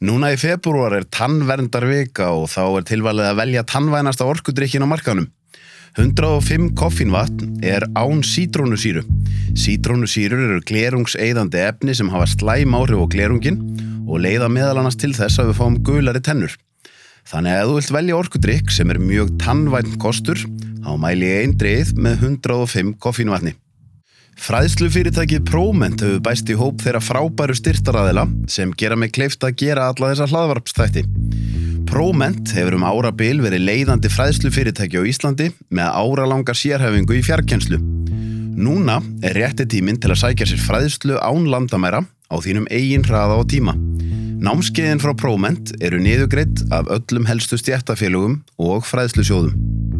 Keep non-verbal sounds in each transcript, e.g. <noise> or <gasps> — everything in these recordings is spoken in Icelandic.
Núna í februar er tannverndarvika og þá er tilvalið að velja tannvænasta orkudrykkin á markanum. 105 koffínvatn er án sítrónusýru. Sítrónusýrur eru glerungseiðandi efni sem hafa slæm áhrif á glerungin og leiða meðal annars til þess að við fáum gulari tennur. Þannig að þú vilt velja orkudrykk sem er mjög tannvænt kostur, þá mæli ég einn dreið með 105 koffínvatni. Fræðslufyrirtækið Próment hefur bæst í hóp þeirra frábæru styrtaræðila sem gera mig kleift að gera alla þessa hlaðvarpstætti. Próment hefur um árabil verið leiðandi fræðslufyrirtæki á Íslandi með áralangar sérhefingu í fjarkenslu. Núna er rétti tíminn til að sækja sér fræðslu án landamæra á þínum eigin hraða og tíma. Námskeiðin frá Próment eru niðugreitt af öllum helstu stjættafélugum og fræðslusjóðum.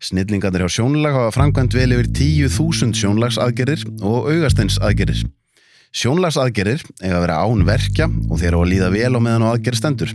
Snillingarnir hjá sjónlag hafa framkvæmt vel yfir 10.000 sjónlagsaðgerir og augasteinsaðgerir. Sjónlagsaðgerir eiga að vera án verkja og þeir á að líða vel á meðan á aðgerð stendur.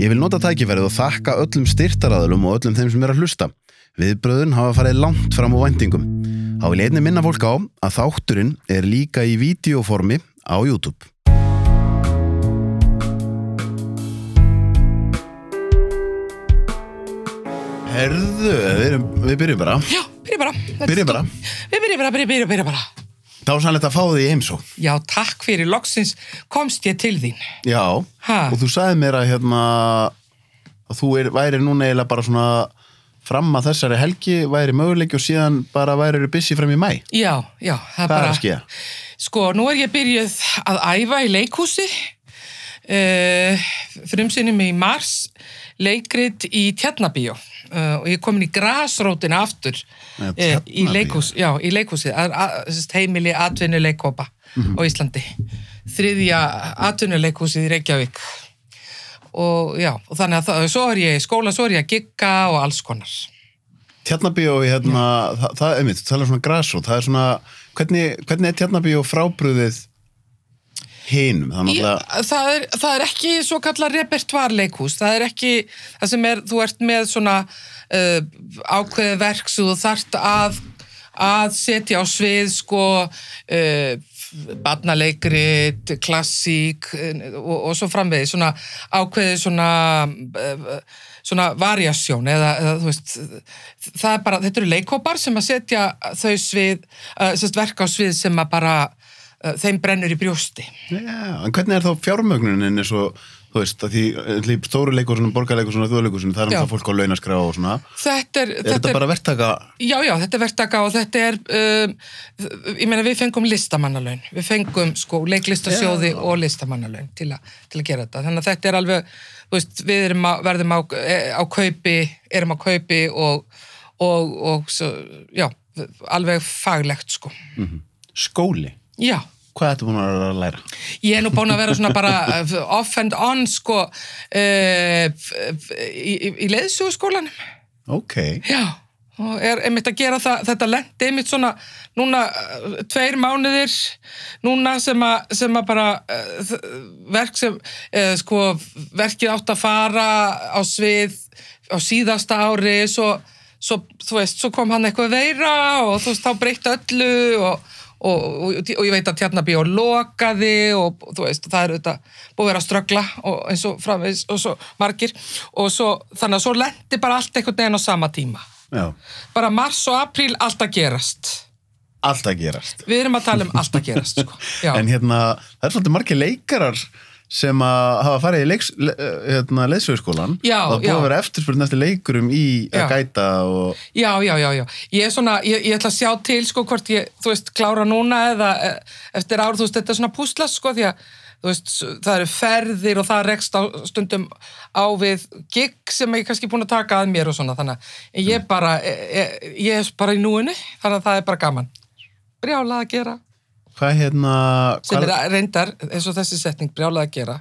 Ég vil nota tækifærið og þakka öllum styrtaraðalum og öllum þeim sem er að hlusta. Viðbröðun hafa farið langt fram á vendingum. Há vil einni minna fólk á að þátturinn er líka í videoformi á YouTube. Herðu, við, erum, við byrjum bara. Já, byrja bara. Byrjum bara. Við byrjum bara, byrja, byrja, byrja bara. Sannleitt að fá því eins og. Já, takk fyrir loksins komst ég til þín. Já, Ha? og þú sagði mér að hérna, að þú er, væri núna eiginlega bara svona fram að þessari helgi væri möguleiki og síðan bara væri busy fram í mæ. Já, já, það er bara... að skýja? Sko, nú er ég byrjuð að æfa í leikhúsi. Uh, frumsinnum í mars leikrit í Tjarnabíó uh, og ég er komin í grasrótina aftur uh, í, leikhús, já, í leikhúsi að, að, heimili atvinnuleikópa Mhm. á Íslandi. Þriðja atvinnuleikhúsið í Reykjavík. Og já, og þannig að það, svo er ég í skóla, svo er ég að gigga og alls konar. Tjarnabíó, hérna, það, það er mitt, þú talar svona græsrót, það er svona, hvernig, hvernig er Tjarnabíó frábrúðið hinum? Það er Ég, náttúrulega, það, er, það er ekki svo kallar repertoarleikhús, það er ekki það sem er, þú ert með svona uh, ákveðið verk sem þú þart að, að setja á svið sko uh, barnaleikrit, klassík uh, og, og svo framvegið svona ákveðið svona uh, svona variasjón eða, eða þú veist það er bara, þetta eru leikópar sem að setja þau svið, uh, sérst verk á svið sem að bara þeim brennur í brjósti já, en hvernig er þá fjármögnunin eins og, þú veist, að því líp, stóru leikur, svona borgarleikur, svona þjóðleikur, það er um það fólk á launaskrá og svona. Þetta er, Er þetta bara verktaka? Já, já, þetta er verktaka og þetta er, um, ég meina við fengum listamannalaun, við fengum sko leiklistasjóði Já. og listamannalaun til, a, til að gera þetta. Þannig að þetta er alveg, þú veist, við erum að, verðum á, eh, á kaupi, erum á kaupi og, og, og svo, já, alveg faglegt sko. Skóli? Já, Hvað ertu búin að læra? ég er nú búin að vera svona bara eh, <laughs> off and on sko uh, í, í, í leiðsöguskólanum. Ok. Já, og er einmitt að gera það, þetta lendi einmitt svona núna uh, tveir mánuðir núna sem að, sem að bara uh, verk sem uh, sko verkið átt að fara á svið á síðasta ári svo, svo, þú veist, svo kom hann eitthvað veira og þú veist, þá breytti öllu og Og, og, og ég veit að Tjarnabíó lokaði og þú veist, það er auðvitað búið að vera að ströggla og eins og framvegis og svo margir og svo, þannig að svo lendi bara allt einhvern veginn á sama tíma Já. bara mars og apríl allt að gerast Allt að gerast. við erum að tala um allt að gerast sko. <laughs> En hérna, það er svolítið margir leikarar sem að hafa farið í leiks, le, hérna, Já, það búið já. að vera eftirspurn eftir leikurum í Já. að gæta og Já, já, já, já. Ég er svona, ég, ég ætla að sjá til, sko, hvort ég, þú veist, klára núna eða eh, eftir ár, þú veist, þetta er svona púslas, sko, því að, þú veist, það eru ferðir og það rekst á stundum á við gig sem ég er kannski búin að taka að mér og svona, þannig að ég bara, ég, ég er bara í núinu, þannig að það er bara gaman. Brjálað að gera, hvað hérna sem hvað, er reyndar, eins og þessi setning, brjálað að gera,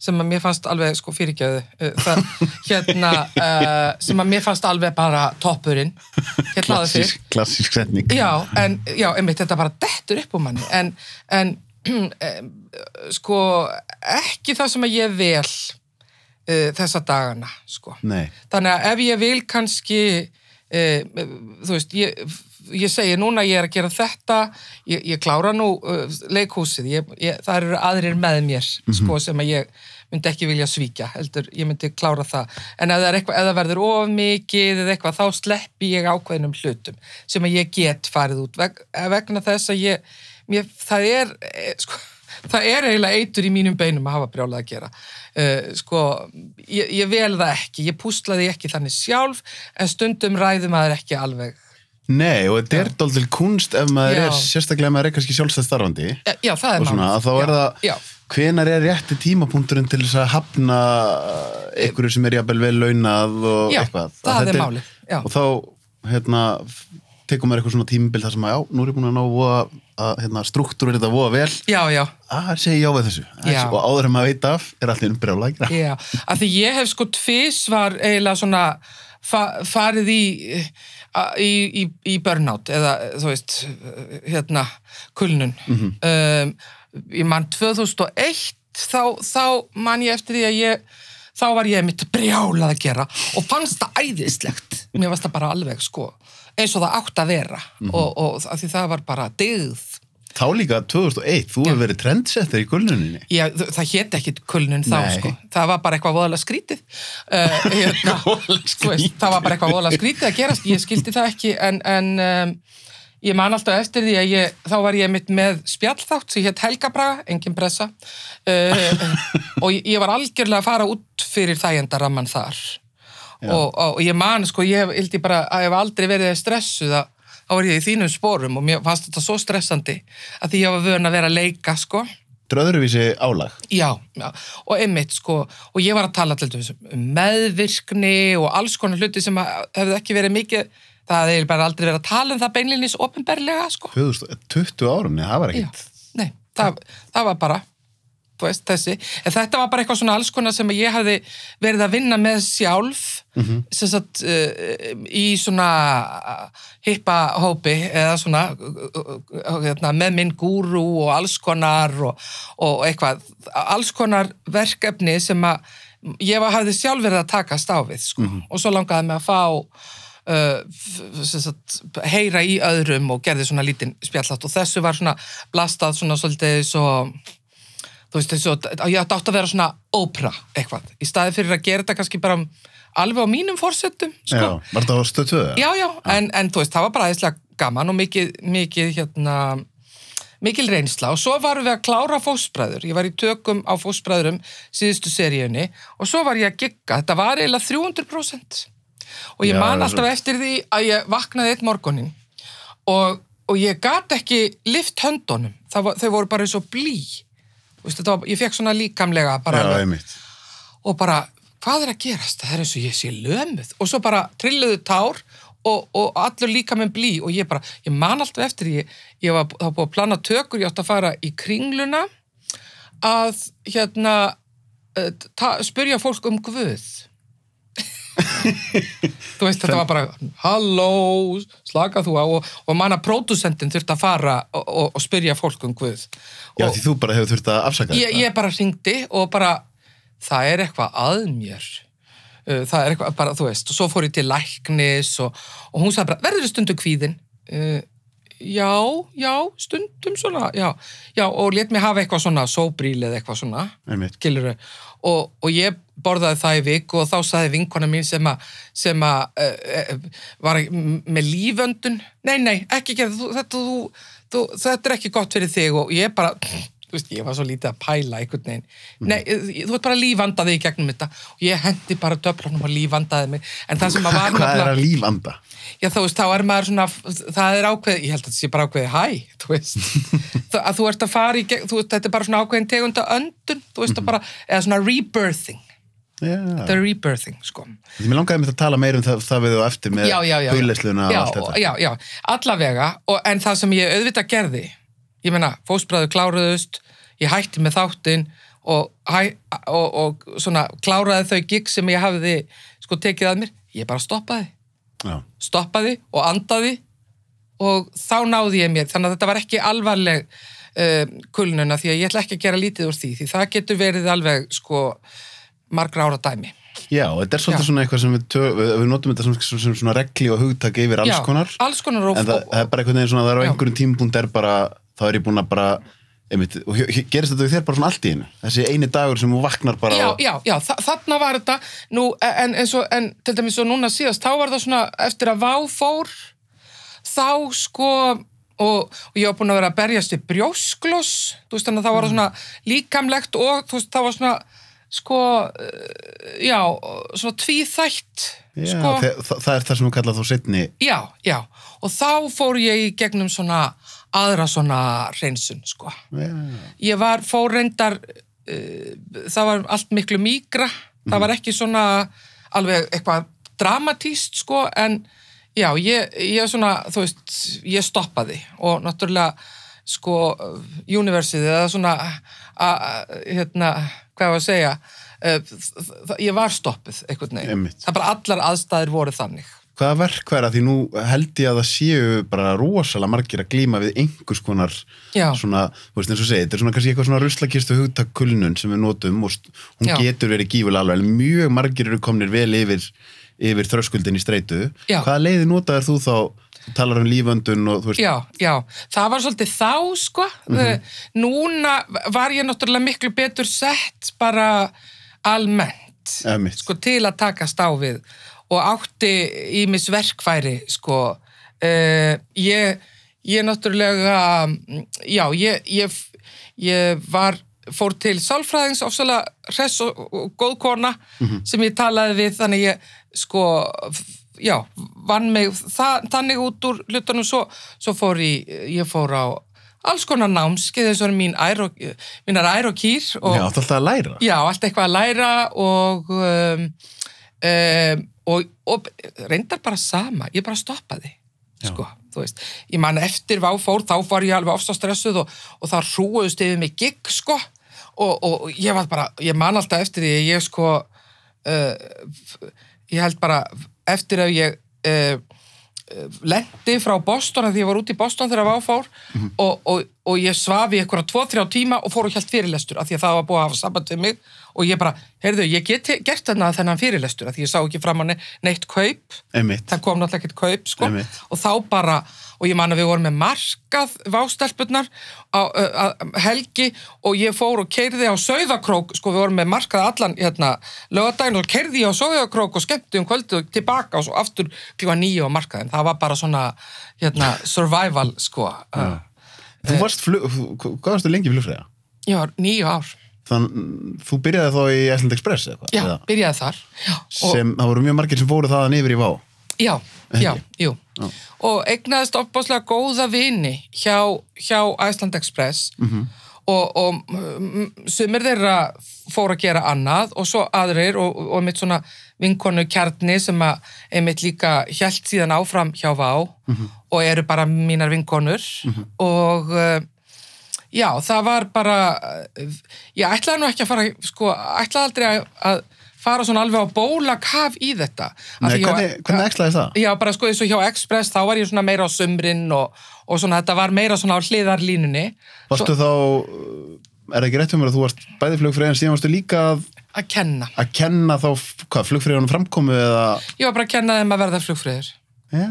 sem að mér fannst alveg, sko, fyrirgjöðu, það, <laughs> hérna, uh, sem að mér fannst alveg bara toppurinn, hérna klassísk, klassísk setning. Já, en, já, einmitt, þetta bara dettur upp um manni, en, en em, <clears throat> sko, ekki það sem að ég vel uh, þessa dagana, sko. Nei, Þannig að ef ég vil kannski, uh, þú veist, ég, ég segi núna ég er að gera þetta, ég, ég klára nú uh, leikhúsið, ég, ég, það eru aðrir með mér, sko, sem að ég myndi ekki vilja svíkja, heldur, ég myndi klára það. En ef það, er eitthvað, ef það verður of mikið eða eitthvað, þá sleppi ég ákveðnum hlutum sem að ég get farið út veg, vegna þess að ég, mér, það er, eh, sko, <laughs> það er eiginlega eitur í mínum beinum að hafa brjálað að gera. Uh, sko, ég, ég vel það ekki, ég púslaði ekki þannig sjálf, en stundum ræðum maður ekki alveg. Nei, og þetta er dálítil kunst ef maður Já. er, sérstaklega ef maður er kannski sjálfstæð starfandi Eh, Já, það er að þá er já, það Já, hvenar er rétti tímapunkturinn til þess að hafna einhverju sem er jafnvel vel launað og Já, eitthvað það Að er málið, já. og þá, hérna tekum maður eitthvað svona tímabil þar sem að já, nú er ég búin að ná voða, að hérna, struktúrur þetta voða vel já, já. að segi já við þessu Já. og áður en maður veit af er allir umbrjála að gera Já, af því ég hef sko tvis var eiginlega svona fa farið í, í, í, í burnout eða þú veist, hérna, kulnun. um, ég man 2001, þá, þá man ég eftir því að ég, þá var ég mitt brjálað að gera og fannst það æðislegt. Mér varst það bara alveg sko, eins og það átt að vera og, og af því það var bara dyggð. Þá líka 2001, þú hefur verið trendsetter í gulnuninni Já, það hét ekki kulnun þá, Nei. sko. Það var bara eitthvað voðalega skrítið. Uh, hérna, <laughs> þú veist, það var bara eitthvað voðalega skrítið að gerast. Ég skildi það ekki, en, en um, ég man alltaf eftir því að ég, þá var ég mitt með spjallþátt sem hétt Helgabraga, engin pressa. Uh, <laughs> og ég, ég var algjörlega að fara út fyrir þægendaramman þar. Og, og ég man, sko, ég hef, hildi bara að ég hef aldrei verið stressuð að þá var ég í þínum sporum og mér fannst þetta svo stressandi að því ég var vön að vera að leika, sko. dröðruvísi álag Já, já, og einmitt sko, og ég var að tala til dæmis um meðvirkni og alls konar hluti sem hefðu ekki verið mikið, það hefði bara aldrei verið að tala um það beinlinis ofinberlega sko. 2020 árum, það var ekkit nei, það, það var bara, veist. En þetta var bara eitthvað svona alls konar sem ég hefði verið að vinna með sjálf, sem sagt, uh, í svona hippa hópi eða svona uh, hérna, með minn gúru og alls konar og, og eitthvað, alls konar verkefni sem að ég var, hafði sjálf verið að takast á við, sko. Og svo langaði mig að fá uh, sagt, heyra í öðrum og gerði svona lítinn spjallátt og þessu var svona blastað svona svolítið svo þú veist þessu, ég átti átt að vera svona ópra eitthvað, í staði fyrir að gera þetta kannski bara alveg á mínum fórsetum Já, sko. var þetta á stöð 2? já, já, en, en þú veist, það var bara aðeinslega gaman og mikið, mikið hérna mikil reynsla. Og svo varum við að klára fósbræður, ég var í tökum á fósbræðurum síðustu seríunni og svo var ég að gigga, þetta var eiginlega 300% og ég Já, man alltaf eftir því að ég vaknaði eitt morgunin og, og ég gat ekki lift höndunum, það var, þau voru bara eins og blí Þetta var, ég fekk svona líkamlega bara Já, alveg- og bara, hvað er að gerast? Það er eins og ég sé lömuð. Og svo bara trilluðu tár og, og allur líka með blí og ég bara, ég man alltaf eftir ég, ég var, var búið að plana tökur, ég átti að fara í kringluna að hérna eh, ta, spyrja fólk um Guð þú veist, þetta var bara halló, slaka þú á? Og, og manna pródusentin þurfti að fara og, og, og spyrja fólk um Guð. Já, því þú bara hefur þurft að afsaka ég, þetta. ég bara hringdi og bara, það er eitthvað að mér. Uh, það er eitthvað bara, þú veist, og svo fór ég til læknis og, og hún sagði bara, verður þið stundum kvíðin? Uh, já, já, stundum svona, já, já, og let mig hafa eitthvað svona sóbríl eða eitthvað svona, skilur og, og ég borðaði það í viku og þá sagði vinkona mín sem að, sem að uh, uh, var með líföndun, nei, nei, ekki gera, þú, þetta, þú, þú, þetta er ekki gott fyrir þig. Og ég bara, þú veist, ég var svo lítið að pæla einhvern veginn, nei, þú veist bara lífandaði í gegnum þetta. Og ég hendi bara döflunum og lífandaði mig, en það sem að var <laughs> Hvað er að lífanda? Já, þú veist, þá er maður svona, það er ákveð, ég held að þetta sé bara ákveði hæ, þú veist, <laughs> Þú- að þú ert að fara í, þú veist, þetta er bara svona ákveðin tegunda öndun, þú veist, Mhm. bara, eða svona rebirthing, Já. þetta er rebirthing, sko. Mér langaði mér að tala meira um það, það við og eftir með hugleisluna og allt þetta. Já, já, allavega, og, en það sem ég auðvitað gerði, ég meina, fósbræður kláruðust, ég hætti með þáttinn og, og, og svona kláraði þau gig sem ég hafði, sko, tekið að mér, ég bara stoppaði. Já. stoppaði og andaði og þá náði ég mér þannig að þetta var ekki alvarleg uh, kulnuna því að ég ætla ekki að gera lítið úr því því það getur verið alveg sko margra ára dæmi Já, þetta er svolítið Já. svona eitthvað sem við, tö, við, notum þetta sem, sem, sem svona regli og hugtak yfir alls Já, konar. alls konar og, En það, það er bara einhvern veginn svona, það er á Já. einhverjum tímapunkt er bara, þá er ég búin að bara, einmitt, og gerist þetta við þér bara svona allt í einu? Þessi eini dagur sem þú vaknar bara já, já, já, þa þarna var þetta. Nú, en, en, svo, en til dæmis og núna síðast þá var það svona eftir að vá fór þá sko og, og ég var búin að vera að berjast í brjóskloss þú veist þannig að það var svona líkamlegt og þú veist það var svona sko eh, já, svona tvíþætt Já, sko, það, það, er það sem við kalla þá setni, já, já og þá fór ég í gegnum svona aðra svona hreinsun sko. Já, ég var fórreindar uh, það var allt miklu mýgra það var ekki svona alveg eitthvað dramatíst sko en já, ég, ég svona þú veist, ég stoppaði og náttúrulega sko universið eða svona a, hérna, hvað var að segja uh, ég var stoppuð einhvern veginn, það bara allar aðstæður voru þannig hvaða verk væra því nú held ég að það séu bara rosalega margir að glíma við einhvers konar Já. svona, þú veist eins og segið, þetta er svona kannski eitthvað svona ruslakistu hugtak kulnun sem við notum og hún Já. getur verið gífulega alveg, en mjög margir eru komnir vel yfir, yfir þröskuldin í streitu. Já. Hvaða leiði notaðir þú þá, talar um líföndun og þú veist, Já, já, það var svolítið þá sko, Mhm. núna var ég náttúrulega miklu betur sett bara almennt Einmitt. sko til að takast á við og átti ímis verkfæri sko. Uh, ég, ég náttúrulega já, ég, ég, ég var fór til sálfræðings ofsalega hress og, og góð kona sem ég talaði við þannig ég sko já, vann mig það, þannig út úr hlutunum. Svo, svo fór ég, ég fór á alls konar námskeið eins og mín ær og, mínar ær og kýr og, já, þú alltaf að læra. Já, allt eitthvað að læra og, um, um, og, og reyndar bara sama, ég bara stoppaði, sko, þú veist. Ég man eftir váfór, þá var ég alveg ofst stressuð og, og það hrúuðust yfir mig gigg, sko, og, og ég var bara, ég man alltaf eftir því, að ég sko, uh, ég held bara eftir að ég uh, lendi frá Boston að því ég var út í Boston þegar það fór. Og, og, og ég svaf í eitthvað 2-3 tíma og fór og hjælt fyrirlestur af því að það var búið að hafa samband við mig. Og ég bara, heyrðu, ég get gert þarna þennan fyrirlestur af því ég sá ekki fram á ne neitt kaup. Einmitt. það kom náttúrulega ekkert kaup sko. Og þá bara, og ég man að við vorum með markað vástelpurnar á, á, á helgi og ég fór og keirði á Sauðakrók sko við vorum með markað allan hérna lögadaginn og keirði á Sauðakrók og skemmti um kvöldið og tilbaka og svo aftur klífa nýju á markaðin, það var bara svona hérna survival sko uh, Þú varst flug, hvað varstu lengi í flugfræða? já, nýju ár Þannig, þú byrjaði þá í Iceland Express eða já, Eða? byrjaði þar Sem, það voru mjög margir sem fóru þaðan yfir í Vá. Já, já, jú. Já. Og eignaðist opbáslega góða vini hjá, hjá Iceland Express og, og mm, sumir þeirra fóru að gera annað og svo aðrir og, og mitt svona vinkonu kjarni sem að einmitt líka hjælt síðan áfram hjá Vá og eru bara mínar vinkonur og uh, já, það var bara uh, ég ætlaði nú ekki að fara sko, ætlaði aldrei að, að fara svona alveg á bólakaf í þetta Nei, hvernig, hvernig ekslaði það? Já, bara sko eins og hjá Express, þá var ég svona meira á sumrin og, og svona þetta var meira svona á hliðarlínunni. Varstu þá, er það ekki rétt um mér að þú varst bæði flugfræðin, síðan varstu líka að, Að kenna. að kenna þá, hvað, flugfræðunum framkomu eða... Var bara að kenna þeim að verða flugfröður. Já.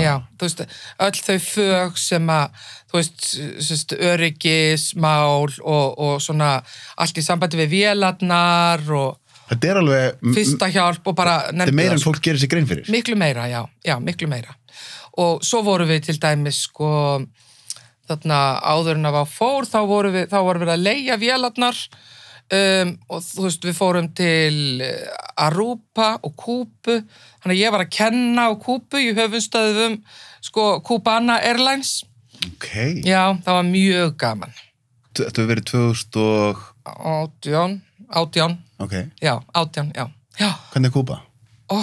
Já, þú veist, öll þau fög sem að, þú veist, sérst, öryggismál og, og svona allt í sambandi við vélarnar og Þetta er alveg, fyrsta hjálp og bara þetta er meira en fólk gerir sér grein fyrir. Miklu meira, já, já, miklu meira. Og svo vorum við til dæmis, sko, þarna áður en að var fór, þá voru við, þá voru við að leia vélarnar um, og þú veist, við fórum til eh, Aruba og Kúbu, þannig að ég var að kenna á Kúbu í höfunstöðum, sko, Cubana Airlines. Ok. Já, það var mjög gaman. Þetta verið 2000 og... Átján, átján, Ok. já, átján, já. Já, Hvernig er Kúba? ó,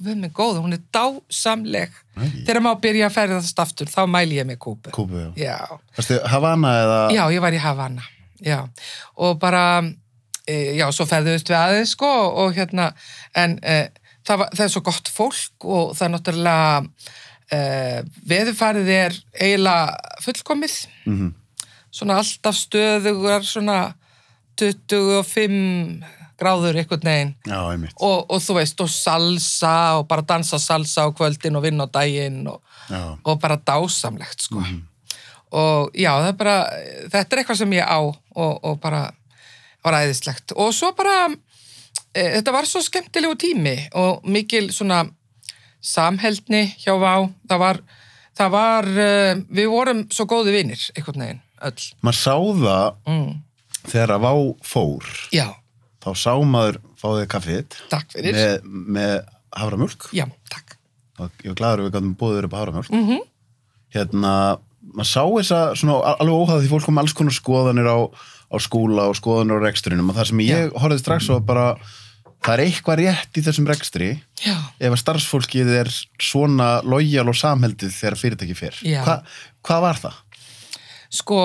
við með góðu, hún er dásamleg. Nei. Þegar maður byrja að ferðast aftur, þá mæli ég með Kúbu. Kúbu, já. Já, Varstu Havana eða... já, ég var í Havana, já. Og bara, e, já, svo ferðuðust við aðeins, sko, og hérna, en e, það, var, það er svo gott fólk og það er náttúrulega, e, veðurfarið er eiginlega fullkomið. Mhm. svona alltaf stöðugar svona 25 gráður Já, einmitt. og, og þú veist, og salsa og bara dansa salsa á kvöldin og vinna á daginn og, og bara dásamlegt sko. Og já, er bara þetta er eitthvað sem ég á og, og bara var æðislegt og svo bara e, þetta var svo skemmtilegu tími og mikil svona samheldni hjá Vá. Það var, það var uh, við vorum svo góði vinir einhvern veginn, öll. Maður sá það mm. Þegar að Vá fór, já, þá sá maður fáðið kaffið takk fyrir með, með haframjölk. já, takk Og ég var gladur að við gætum búið upp á haframjölk. mm -hmm. Hérna, maður sá svona al- alveg óhæða því fólk kom alls konar skoðanir á, á skúla og skoðanir á reksturinnum og það sem ég horfði strax á bara það er eitthvað rétt í þessum rekstri já, ef að starfsfólkið er svona lojal og samheldið þegar fyrirtæki fer. Já. Hva, hvað var það? sko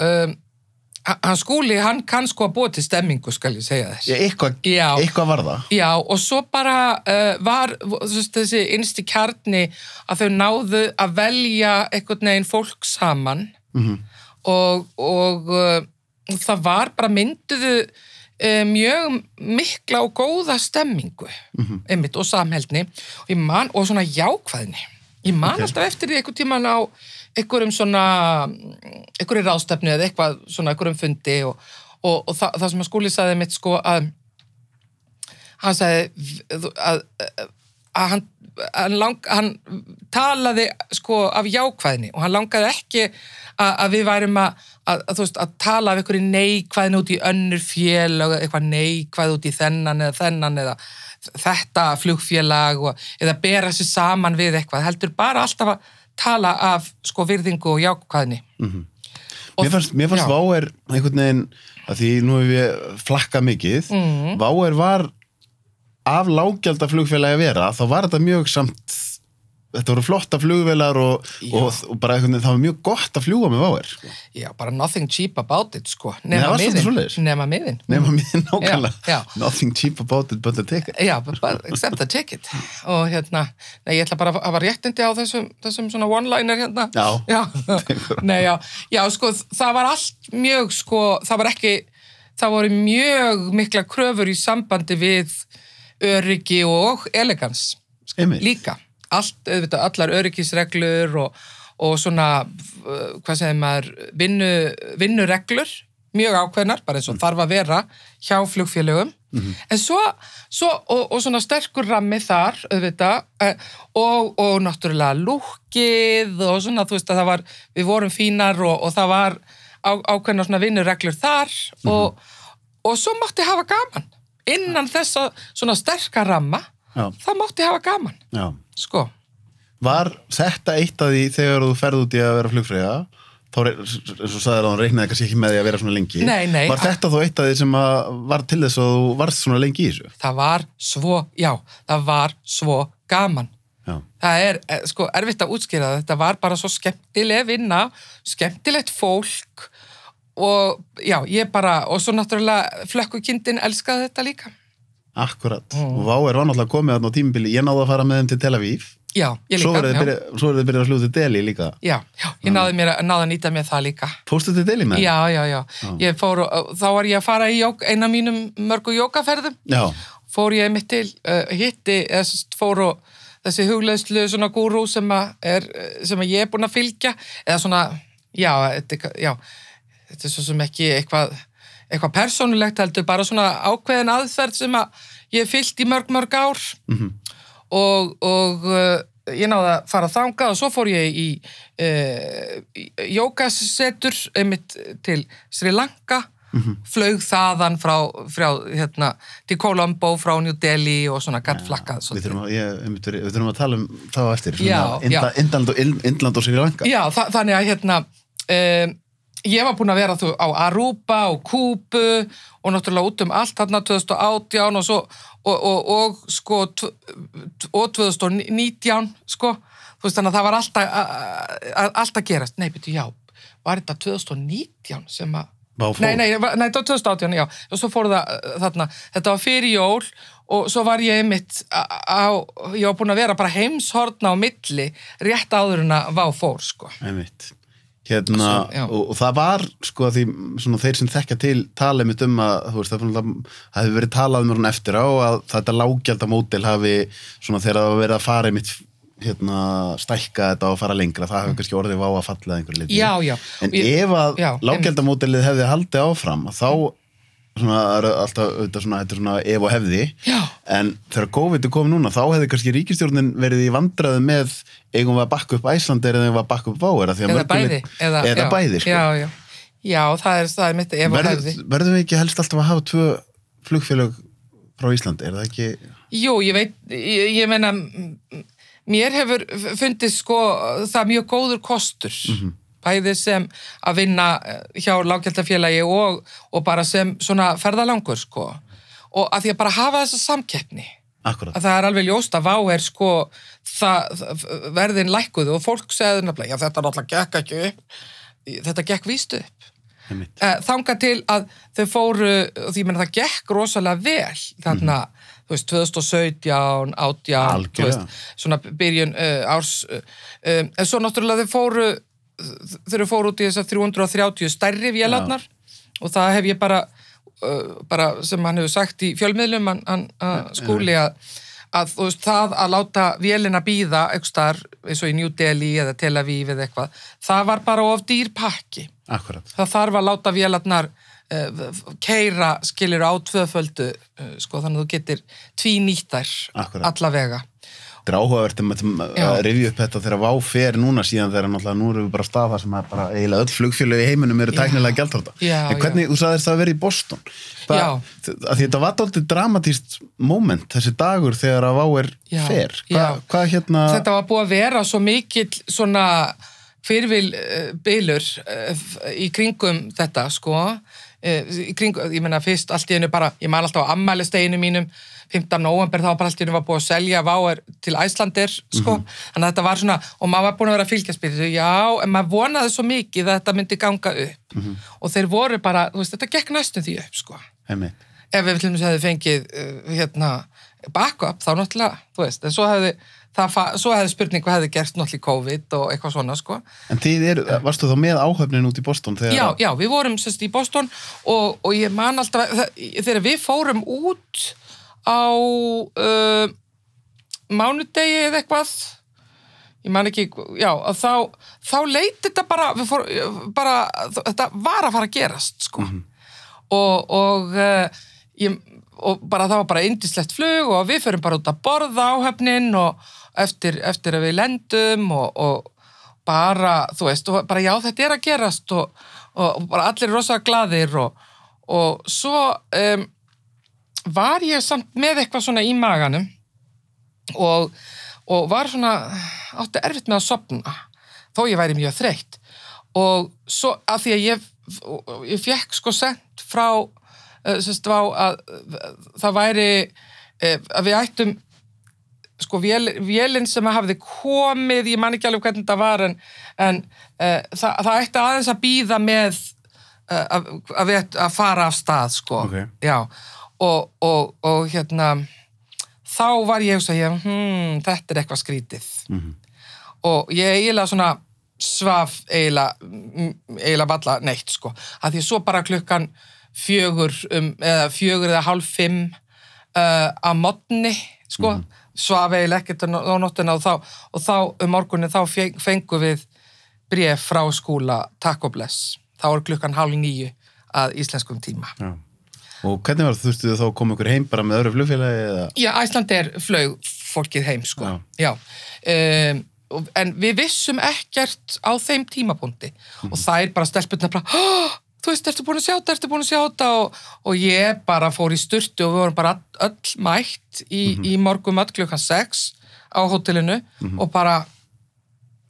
um, hann skúli, hann kann sko að búa til stemmingu, skal ég segja þess Ég, eitthvað, Já. eitthvað var það. Já, og svo bara uh, var veist, þessi innsti kjarni að þau náðu að velja einhvern veginn fólk saman Mm og, og uh, það var bara mynduðu uh, mjög mikla og góða stemmingu einmitt, og samheldni og, man, og svona jákvæðni. Ég man Ok. alltaf eftir því einhvern tíman á einhverjum svona einhverjum ráðstefnu eða eitthvað svona einhverjum fundi og, og, og það, það sem að skúli sagði mitt sko að hann sagði að, að, hann, hann, lang, hann talaði sko af jákvæðni og hann langaði ekki að, að við værum að, að, veist, tala af einhverju neikvæðin út í önnur félag eitthvað neikvæð út í þennan eða þennan eða þetta flugfélag og, eða bera sér saman við eitthvað heldur bara alltaf að tala af sko virðingu og jákvæðni Og- Mér fannst, mér fannst. Váer einhvern veginn, að því nú hef ég flakkað mikið, Mhm. Váer var af lágjaldaflugfélagi að vera, þá var þetta mjög samt, þetta voru flotta flugvélar og, og, og bara veginn, það var mjög gott að fljúga með Váer. Sko. Já, bara nothing cheap about it sko. Svolítið miðin, nema miðin Nefna mér nákvæmlega, nothing cheap about it but the ticket. Já, bara accept the ticket. Og hérna, nei, ég ætla bara að hafa réttindi á þessum, þessum svona one-liner hérna. Já. já. <laughs> Nei, já, já, sko, það var allt mjög, sko, það var ekki það voru mjög mikla kröfur í sambandi við öryggi og elegans sko, líka, allt, auðvitað, allar öryggisreglur og, og svona uh, hvað segir maður vinnu, vinnureglur mjög ákveðnar, bara eins og þarf að vera hjá flugfélögum. En svo, svo og, og svona sterkur rammi þar, auðvitað eh, og, og náttúrulega lúkið og svona, þú veist að það var við vorum fínar og, og það var á, ákveðnar svona vinnureglur þar og, og svo mátti hafa gaman innan þessa svona sterka ramma Já. það mátti hafa gaman, Já. sko Var þetta eitt af því þegar þú ferð út í að vera flugfræða, þá, eins og sagðir að hann reiknaði kannski ekki með því að vera svona lengi. Nei, nei. Var þetta þó eitt af því sem að var til þess að þú varst svona lengi í þessu? það var svo, já, það var svo gaman Já. það er eh, sko erfitt að útskýra þetta var bara svo skemmtileg vinna, skemmtilegt fólk og já, ég bara, og svo náttúrulega flökkukindin elskaði þetta líka. Akkurat. Mm. Og Vá er náttúrulega komið þarna á tímubili. Ég náði að fara með þeim til Tel Aviv. Já, ég líka. þið já. svo verður þið byrjað að fljúða til Delhi líka. Já, já, ég náði, mér, að- náði að nýta mér það líka. Fórstu til Delhi með? Já, já, já, Ég fór, þá var ég að fara í jók, eina mínum mörgu jókaferðum. Já. Fór ég mitt til, uh, hitti, eða fór og þessi hugleðslu svona gúrú sem, að er, eh, sem að ég er búin að fylgja, eða svona, já, þetta, já, þetta er svo sem ekki eitthvað, eitthvað persónulegt heldur, bara svona ákveðin aðferð sem að ég hef fyllt í mörg, mörg ár Mhm. og, og uh, ég náði að fara þangað og svo fór ég í, uh, í jókasetur einmitt til Sri Lanka flög þaðan frá, frá hérna, til Colombo frá New Delhi og svona gætt flakkað Við að, ég, einmitt, við þurfum að tala um þá á eftir. Indland og Sri Lanka. Já, þa þannig að hérna um, ég var búin að vera þú á Aruba og Kúbu og náttúrulega út um allt þarna 2018 og svo og, og, og sko og 2019 sko þú veist þannig að það var alltaf að- að- allt að gerast, nei byrju já var þetta 2019 sem að. Nei, nei, nei, þetta var 2018, já. Og svo fór það uh, þarna, þetta var fyrir jól og svo var ég einmitt á, á- ég var búin að vera bara heimshorna á milli rétt áður en að vá fór, sko. Einmitt. Hérna, Svo, og, og það var sko að því svona þeir sem þekkja til tala einmitt um að þú veist, það, hefur verið talað um hérna eftir á að þetta lágjaldamódel hafi svona þegar það var verið að fara einmitt hérna stækka þetta og fara lengra, það hefur kannski orðið vá að falla að einhverju liti. Já, já. En ég- ef að lágjaldamódelið hefði haldið áfram, þá svona, er alltaf, svona, þetta er svona ef og hefði, Já. en þegar COVID er komið núna, þá hefði kannski ríkistjórnin verið í vandræðu með eigum við að bakka upp Æslandir eða eigum við að bakka upp Váera Eða bæði. eða, eða já, bæði, sko. Já, já. Já, það er, það er mitt ef og Verð, hefði. verðum við ekki helst alltaf að hafa tvö flugfélög frá Íslandi, er það ekki Jú, ég veit, ég, ég meina, m- mér hefur fundist sko það mjög góður kostur, bæði sem að vinna eh, hjá lággjaldafélagi og, og bara sem svona ferðalangur sko. Og að því að bara hafa þessa samkeppni, akkurat, að það er alveg ljóst að vá er sko það, það verðin lækkuðu og fólk segði nefnilega, já þetta náttúrulega gekk ekki upp, þetta gekk víst upp. Uh, þanga til að þau fóru, og því menn það gekk rosalega vel þarna, þú veist, 2017, 18, þú veist, svona byrjun uh, árs, uh, um, en svo náttúrulega þau fóru, þau fóru út í þessar 330 stærri vélarnar og það hef ég bara, uh, bara sem hann hefur sagt í fjölmiðlum, hann, hann uh, skúli að að veist, það að láta vélina býða starf, eins og í New Delhi eða Tel Aviv eða eitthvað, það var bara of dýr pakki. Akkurat, það þarf að láta vélarnar uh, keira skilir á tvöföldu sko þannig að þú getur tvínýtt þær Akkúrat. allavega þetta er áhugavert um að, Já. að rifja upp þetta þegar Vá fer núna síðan þegar náttúrulega nú erum við bara staða sem að bara eiginlega öll flugfélög í heiminum eru tæknilega Já, en hvernig, þú sagðist það að vera í Boston Hva, Já. að því þetta var dálítið dramatíst moment þessi dagur þegar að Vá er Já, fer já. hvað hva, hérna þetta var búið að vera svo mikill svona fyrirvil uh, bylur uh, í kringum þetta sko uh, í kringum, ég meina fyrst allt í einu bara, ég man alltaf á ammælisteginu mínum 15. november þá bara allt í var búið að selja váer til Æslandir sko, þannig að þetta var svona, og maður var búin að vera að fylgjast með þessu, já, en maður vonaði svo mikið að þetta myndi ganga upp. Og þeir voru bara, þú veist, þetta gekk næstum því upp sko. Einmitt. Ef við til dæmis hefði fengið uh, hérna, backup, þá náttúrulega þú veist, en svo hefði, hefði spurning hvað hefði gerst náttúrulega COVID og eitthvað svona, sko. En þið eru, varstu þá með áhöfnin út í Boston þegar Já, já, við vorum sérst í Boston og, og ég man alltaf, þegar við fórum út á uh, mánudegi eða eitthvað. Ég man ekki, já, þá þá leit þetta bara, fór, bara þetta var að fara að gerast, sko. Og, og uh, ég, og bara það var bara indislegt flug og við förum bara út að borða áhöfnin og eftir, eftir að við lendum og, og bara, þú veist, og bara já þetta er að gerast og, og, bara allir er rosa glaðir og, og svo um, var ég samt með eitthvað svona í maganum og, og var svona átti erfitt með að sopna þó ég væri mjög þreytt. Og svo að því að ég ég fekk sko sent frá uh, sérst vá að uh, það væri uh, að við ættum sko vél, vélinn sem hafði komið, ég man ekki alveg hvernig þetta var en, en uh, það, það ætti aðeins að býða með að, að, að fara af stað sko. Ok. Og, og, og hérna þá var ég að segja hmm, þetta er eitthvað skrítið. Og ég eiginlega svona svaf eiginlega, mm, eiginlega valla neitt sko, að því svo bara klukkan fjögur um, eða fjögur eða hálf fimm uh, að modni sko, svaf eiginlega ekkert á nóttina og þá, og þá um morgunin þá feng- fengum við bréf frá skúla takk og bless, þá er klukkan hálf nýju að íslenskum tíma. Já. Og hvernig var það, þurftu þið þá að koma ykkur heim bara með öðru flugfélagi eða? Já, Æslandir flög starfsfólkið heim, sko. Já. Um, og- en við vissum ekkert á þeim tímapunkti og þær bara stelpunna bara, "Hó, þú veist, ertu búin að sjá þetta, ertu búin að sjá þetta og, og ég bara fór í sturtu og við vorum bara öll mætt í, í morgum öll klukkan 6 á hótelinu og bara,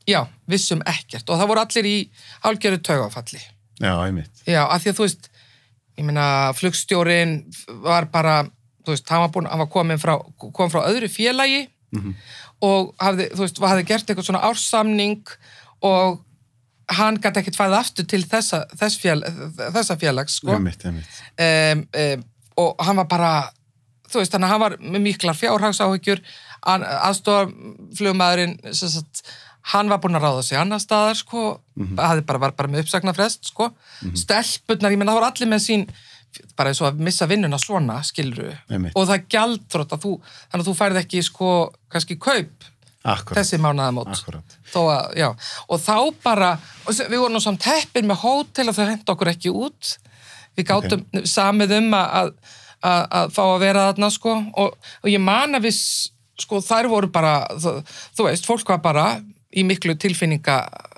já, vissum ekkert og það voru allir í hálgjöru taugafalli. Já, einmitt. Já, af því að þú veist, ég meina, flugstjórin var bara, þú veist, hann var, búin, hann var komin frá, kom frá öðru félagi og hafði, þú veist, hafði gert eitthvað svona ársamning og hann gæti ekkert fæða aftur til þessa, þess fél, þessa félags, sko. Einmitt, einmitt. Um, um, og hann var bara, þú veist, hann var með miklar fjárhagsáhyggjur, aðstofaflugmaðurinn, sem sagt, hann var búinn að ráða sig annar staðar, sko, hafði bara, var bara með uppsagnarfrest, sko, stelpunnar, ég menn, það voru allir með sín, bara eins og að missa vinnuna svona, skilru, og það gjaldþrótt að þú, þannig að þú færð ekki, sko, kannski kaup Akkurat. þessi já, og þá bara og við vorum nú samt heppir með hótel og þau henda okkur ekki út. Við gátum okay. samið um að, að, að, fá að vera þarna sko. Og, og ég man að við sko þær voru bara, þú veist fólk var bara í miklu tilfinninga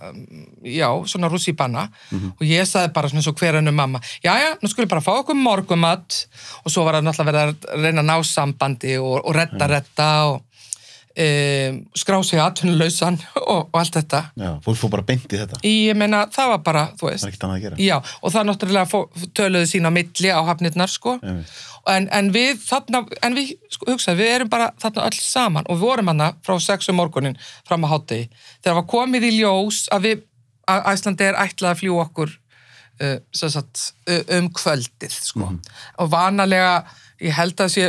um, já, svona rússipanna og ég sagði bara svona svo hver ennum mamma já, já, nú skulum bara fá okkur morgumat og svo var það náttúrulega verið að reyna að ná sambandi og, og redda, redda og um, skrá sig atvinnulausan <laughs> og, og allt þetta Já, fólk fór bara beint í þetta. ég meina, það var bara, þú Það veist er ekkert annað að gera. já, og það náttúrulega fó, töluðu sín á milli á hafnirnar, sko Einmitt. En, en við þarna, en við sko, hugsaði, við erum bara þarna öll saman og við vorum hana frá sexu morgunin fram að hátegi, þegar var komið í ljós að við, að Æslandi er ætlað að fljú okkur uh, sagt, um kvöldið sko. og vanalega ég held að sé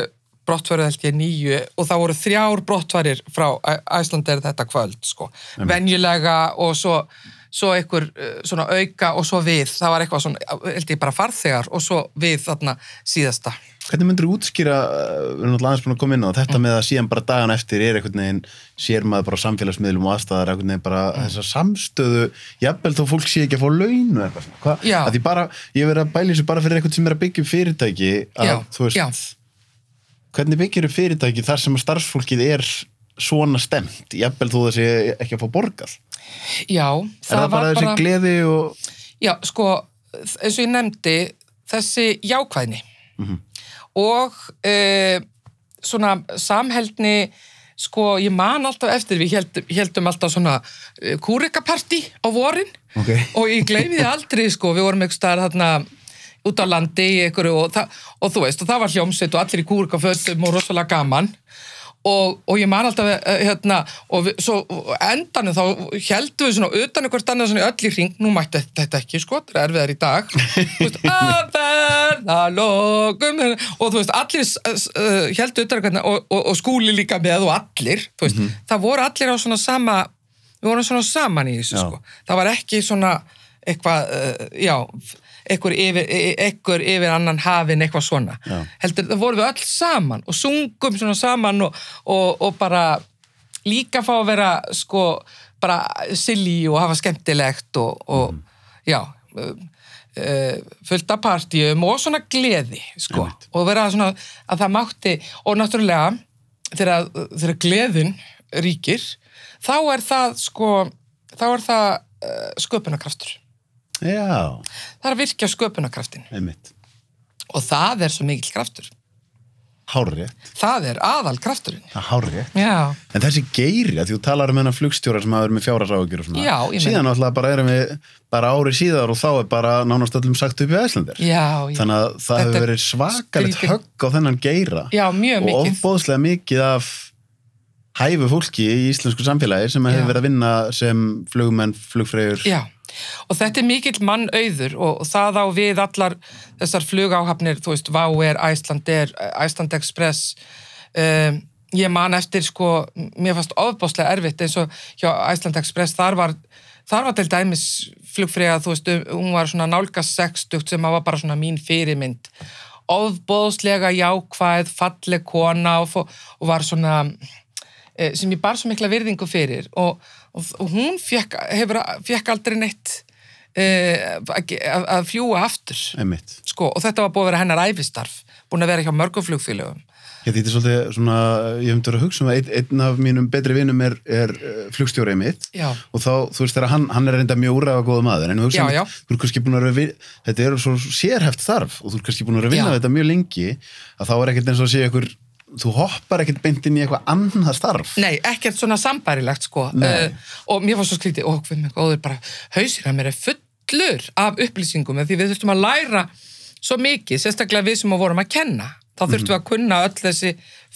brottfærið held ég nýju og það voru þrjár brottfærir frá Æslandi er þetta kvöld sko. venjulega og svo svo einhver uh, svona auka og svo við, það var eitthvað svona, held ég bara farþegar og svo við þarna síðasta Hvernig myndir þú útskýra, uh, við erum náttúrulega aðeins búin að koma inn á þetta með að síðan bara dagan eftir er einhvern veginn, sér maður bara samfélagsmiðlum og aðstæðar, einhvern veginn bara þessa samstöðu, jafnvel þó fólk sé ekki að fá laun og eitthvað svona. Hva? Já. Að því bara, ég verið að bæla þessu bara fyrir einhvern sem er að byggja fyrirtæki, að Já, þú veist, já. hvernig byggir upp fyrirtæki þar sem að starfsfólkið er svona stemt, jafnvel það sé ekki að fá borgað. Já, það bara þessi gleði og... Já, sko, eins og ég nefndi, þessi jákvæðni og e, svona samheldni, sko, ég man alltaf eftir, við heldum, heldum alltaf svona e, kúrikapartí á vorin Ok. og ég gleymi því aldrei, sko, við vorum einhver staðar þarna út á landi og, það, og þú veist, og það var hljómsveit og allir í kúrikafötum og rosalega gaman og, og ég man alltaf eh, hérna, og við, svo endanum þá heldum við svona utan eitthvað annað svona í öll í hring, nú mætti þetta- ekki sko, þetta er erfiðar í dag. <laughs> Veist, að verða lokum og þú veist, allir uh, heldur utan eitthvað og, og, og skúli líka með og allir, þú veist, það voru allir á svona sama, við vorum svona saman í þessu Já. sko, það var ekki svona eitthvað, uh, já ekkur yfir, ekkur yfir annan hafin eitthvað svona, Já. heldur það vorum við öll saman og sungum svona saman og, og, og bara líka fá að vera sko bara silly og hafa skemmtilegt og, og já uh, uh, fullt af partíum og svona gleði sko Einmitt. og vera svona að það mátti og náttúrulega þegar, þegar gleðin ríkir þá er það sko þá er það sköpunarkraftur Já, það er að virkja sköpunarkraftin einmitt. og það er svo mikill kraftur Hárrétt, það er aðal krafturinn það er hárrétt. já, En þessi geiri, að þú talar um hennar flugstjóra sem hafa verið með fjárarsáhugjur og svona. Já, ég meina. Síðan náttúrulega bara erum við bara árið síðar og þá er bara nánast öllum sagt upp í Æslandir. já, já. Þannig að það hefur er verið svakalegt skrítið. högg á þennan geira. Já, mjög og mikið. ofbóðslega mikið af hæfu fólki í íslensku samfélagi sem hefur verið að vinna sem flugmenn, flugfreyjur. Og þetta er mikill mannauður og, og það á við allar þessar flugáhafnir, þú veist, Váer, Æslandir, Æsland Express. Um, ég man eftir, sko, mér fannst ofbáslega erfitt eins og hjá Æsland Express, þar var, þar var til dæmis flugfreyja, þú veist, hún var svona nálgast 60 sem var bara svona mín fyrirmynd. Ofbóðslega jákvæð, falleg kona og, og var svona eh, sem ég bar svo mikla virðingu fyrir og, og, og hún fekk, hefur, fekk aldrei neitt uh, að, að að fljúa aftur sko, og þetta var búið að vera hennar æfistarf búin að vera hjá mörgum flugfélögum þetta er svolítið svona, ég hef verið að hugsa um að einn, einn af mínum betri vinnum er, er uh, flugstjórið mitt Já. og þá, þú veist, þegar hann, hann er reynda mjög úræða góða maður, en þú hugsa, Já, um- já. þú er kannski búin að vera, þetta er svo sérhæft þarf og þú er kannski búin að vera að vinna Já. þetta mjög lengi að þá er ekkert eins og að sé ykkur, þú hoppar ekkert beint inn í eitthvað annað starf. Nei, ekkert svona sambærilegt sko. Uh, og mér var svo skrítið og mig góður bara hausir að mér er fullur af upplýsingum af því við þurftum að læra svo mikið, sérstaklega við sem vorum að kenna. Þá þurftum við að kunna öll þessi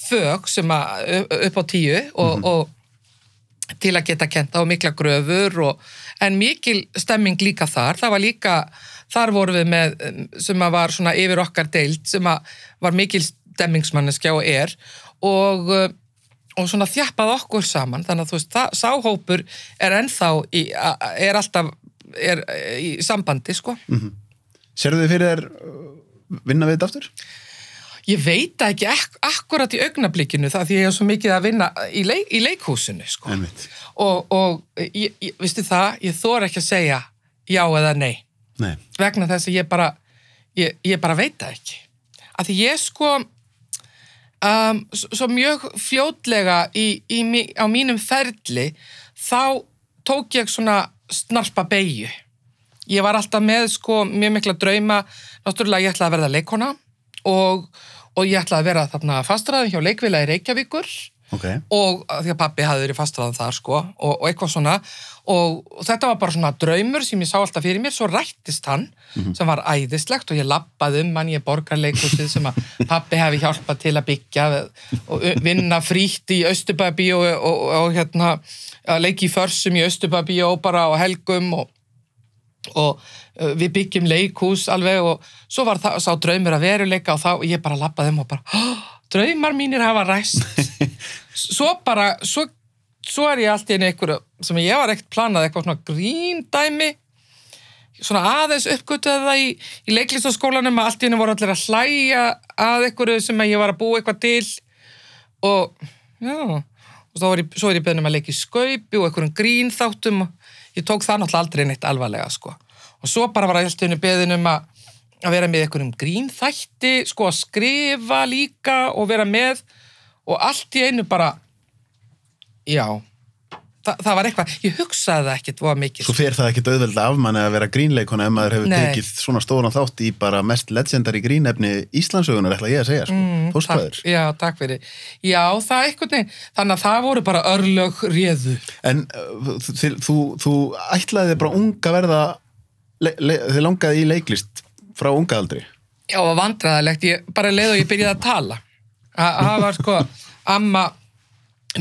fög sem að upp á tíu og, og til að geta kenta og mikla gröfur og, en mikil stemming líka þar. Það var líka, þar vorum við með sem að var svona yfir okkar deild sem að var mikil stemmingsmanneskja og er og, uh, og svona þjappað okkur saman þannig að þú veist, það, sáhópur er ennþá í, er alltaf er í sambandi sko Serðu þið fyrir þér uh, vinna við þetta aftur? Ég veit ekki ak akkurat í augnablikinu það því ég er svo mikið að vinna í, leik í leikhúsinu sko. Einmitt. og, og ég, ég, veistu það, ég þor ekki að segja já eða nei Nei. vegna þess að ég bara ég, ég bara veit það ekki að því ég sko um, svo mjög fljótlega í, í, á mínum ferli þá tók ég svona snarpa beigju ég var alltaf með sko mjög mikla drauma. Náttúrulega ég ætlaði að verða leikona og, og ég ætlaði að vera þarna fastræðum hjá leikvila í Reykjavíkur Ok. og því að pappi hafði verið fastræðan þar sko og, og eitthvað svona. Og, og þetta var bara svona draumur sem ég sá alltaf fyrir mér. Svo rættist hann sem var æðislegt og ég lappaði um hann í borgarleikusið sem að <laughs> pappi hefði hjálpað til að byggja og vinna frítt í Östubæbí og, og, og hérna að leiki í försum í Östubæbí og bara á helgum og og uh, við byggjum leikhús alveg og svo var það, sá draumur að veruleika og þá ég bara lappaði um og bara draumar mínir hafa ræst <laughs> svo bara svo, svo er ég allt í einu einhverju sem ég var ekkert planað eitthvað svona gríndæmi svona aðeins uppgötuði það í, í leiklistaskólanum að allt í einu voru allir að hlæja að einhverju sem ég var að búa eitthvað til og já og svo var ég, er ég beðnum að leika í skaupi og einhverjum grínþáttum og ég tók það náttúrulega aldrei neitt alvarlega sko. og svo bara var ég alltaf einu beðinum að, að vera með einhverjum grínþætti sko að skrifa líka og vera með og allt í einu bara já Þa, það var eitthvað, ég hugsaði það ekkert voða mikið Svo fer það ekki auðvelda af manni að vera grínleikona ef maður hefur Nei. tekið svona stóran þátt í bara mest legendary grínefni Íslandsögunar, ætla ég að segja, sko. Mm, Póstfæður. Takk, já, takk fyrir. Já, það einhvern veginn, þannig að það voru bara örlög réðu. En uh, þú, þú, þú ætlaði bara unga verða, le, le, þið langaði í leiklist frá unga aldri. Já, og vandræðalegt, ég, bara leið og ég byrjaði að tala. Þa- Það var sko, amma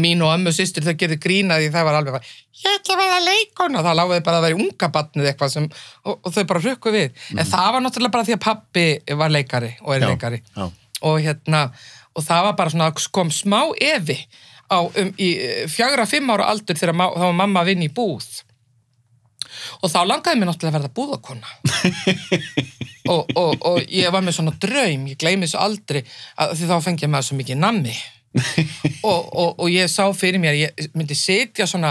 mín og ömmu systir þau gerði grínaði það var alveg bara, ég ætla að vera leikona það láfiði bara að vera í unga batnið eitthvað sem, og, og þau bara rökku við. En það var náttúrulega bara því að pappi var leikari og er Já, leikari. já. og hérna, og það var bara svona kom smá evi á, um, í fjagra, fimm ára aldur þegar má, þá var mamma að vinna í búð. Og þá langaði mér náttúrulega að verða búðakona <laughs> og, og, og ég var með svona draum, ég gleymi þessu aldrei að því þá fengi ég maður svo mikið nammi. <laughs> Og, og, og ég sá fyrir mér, ég myndi setja svona,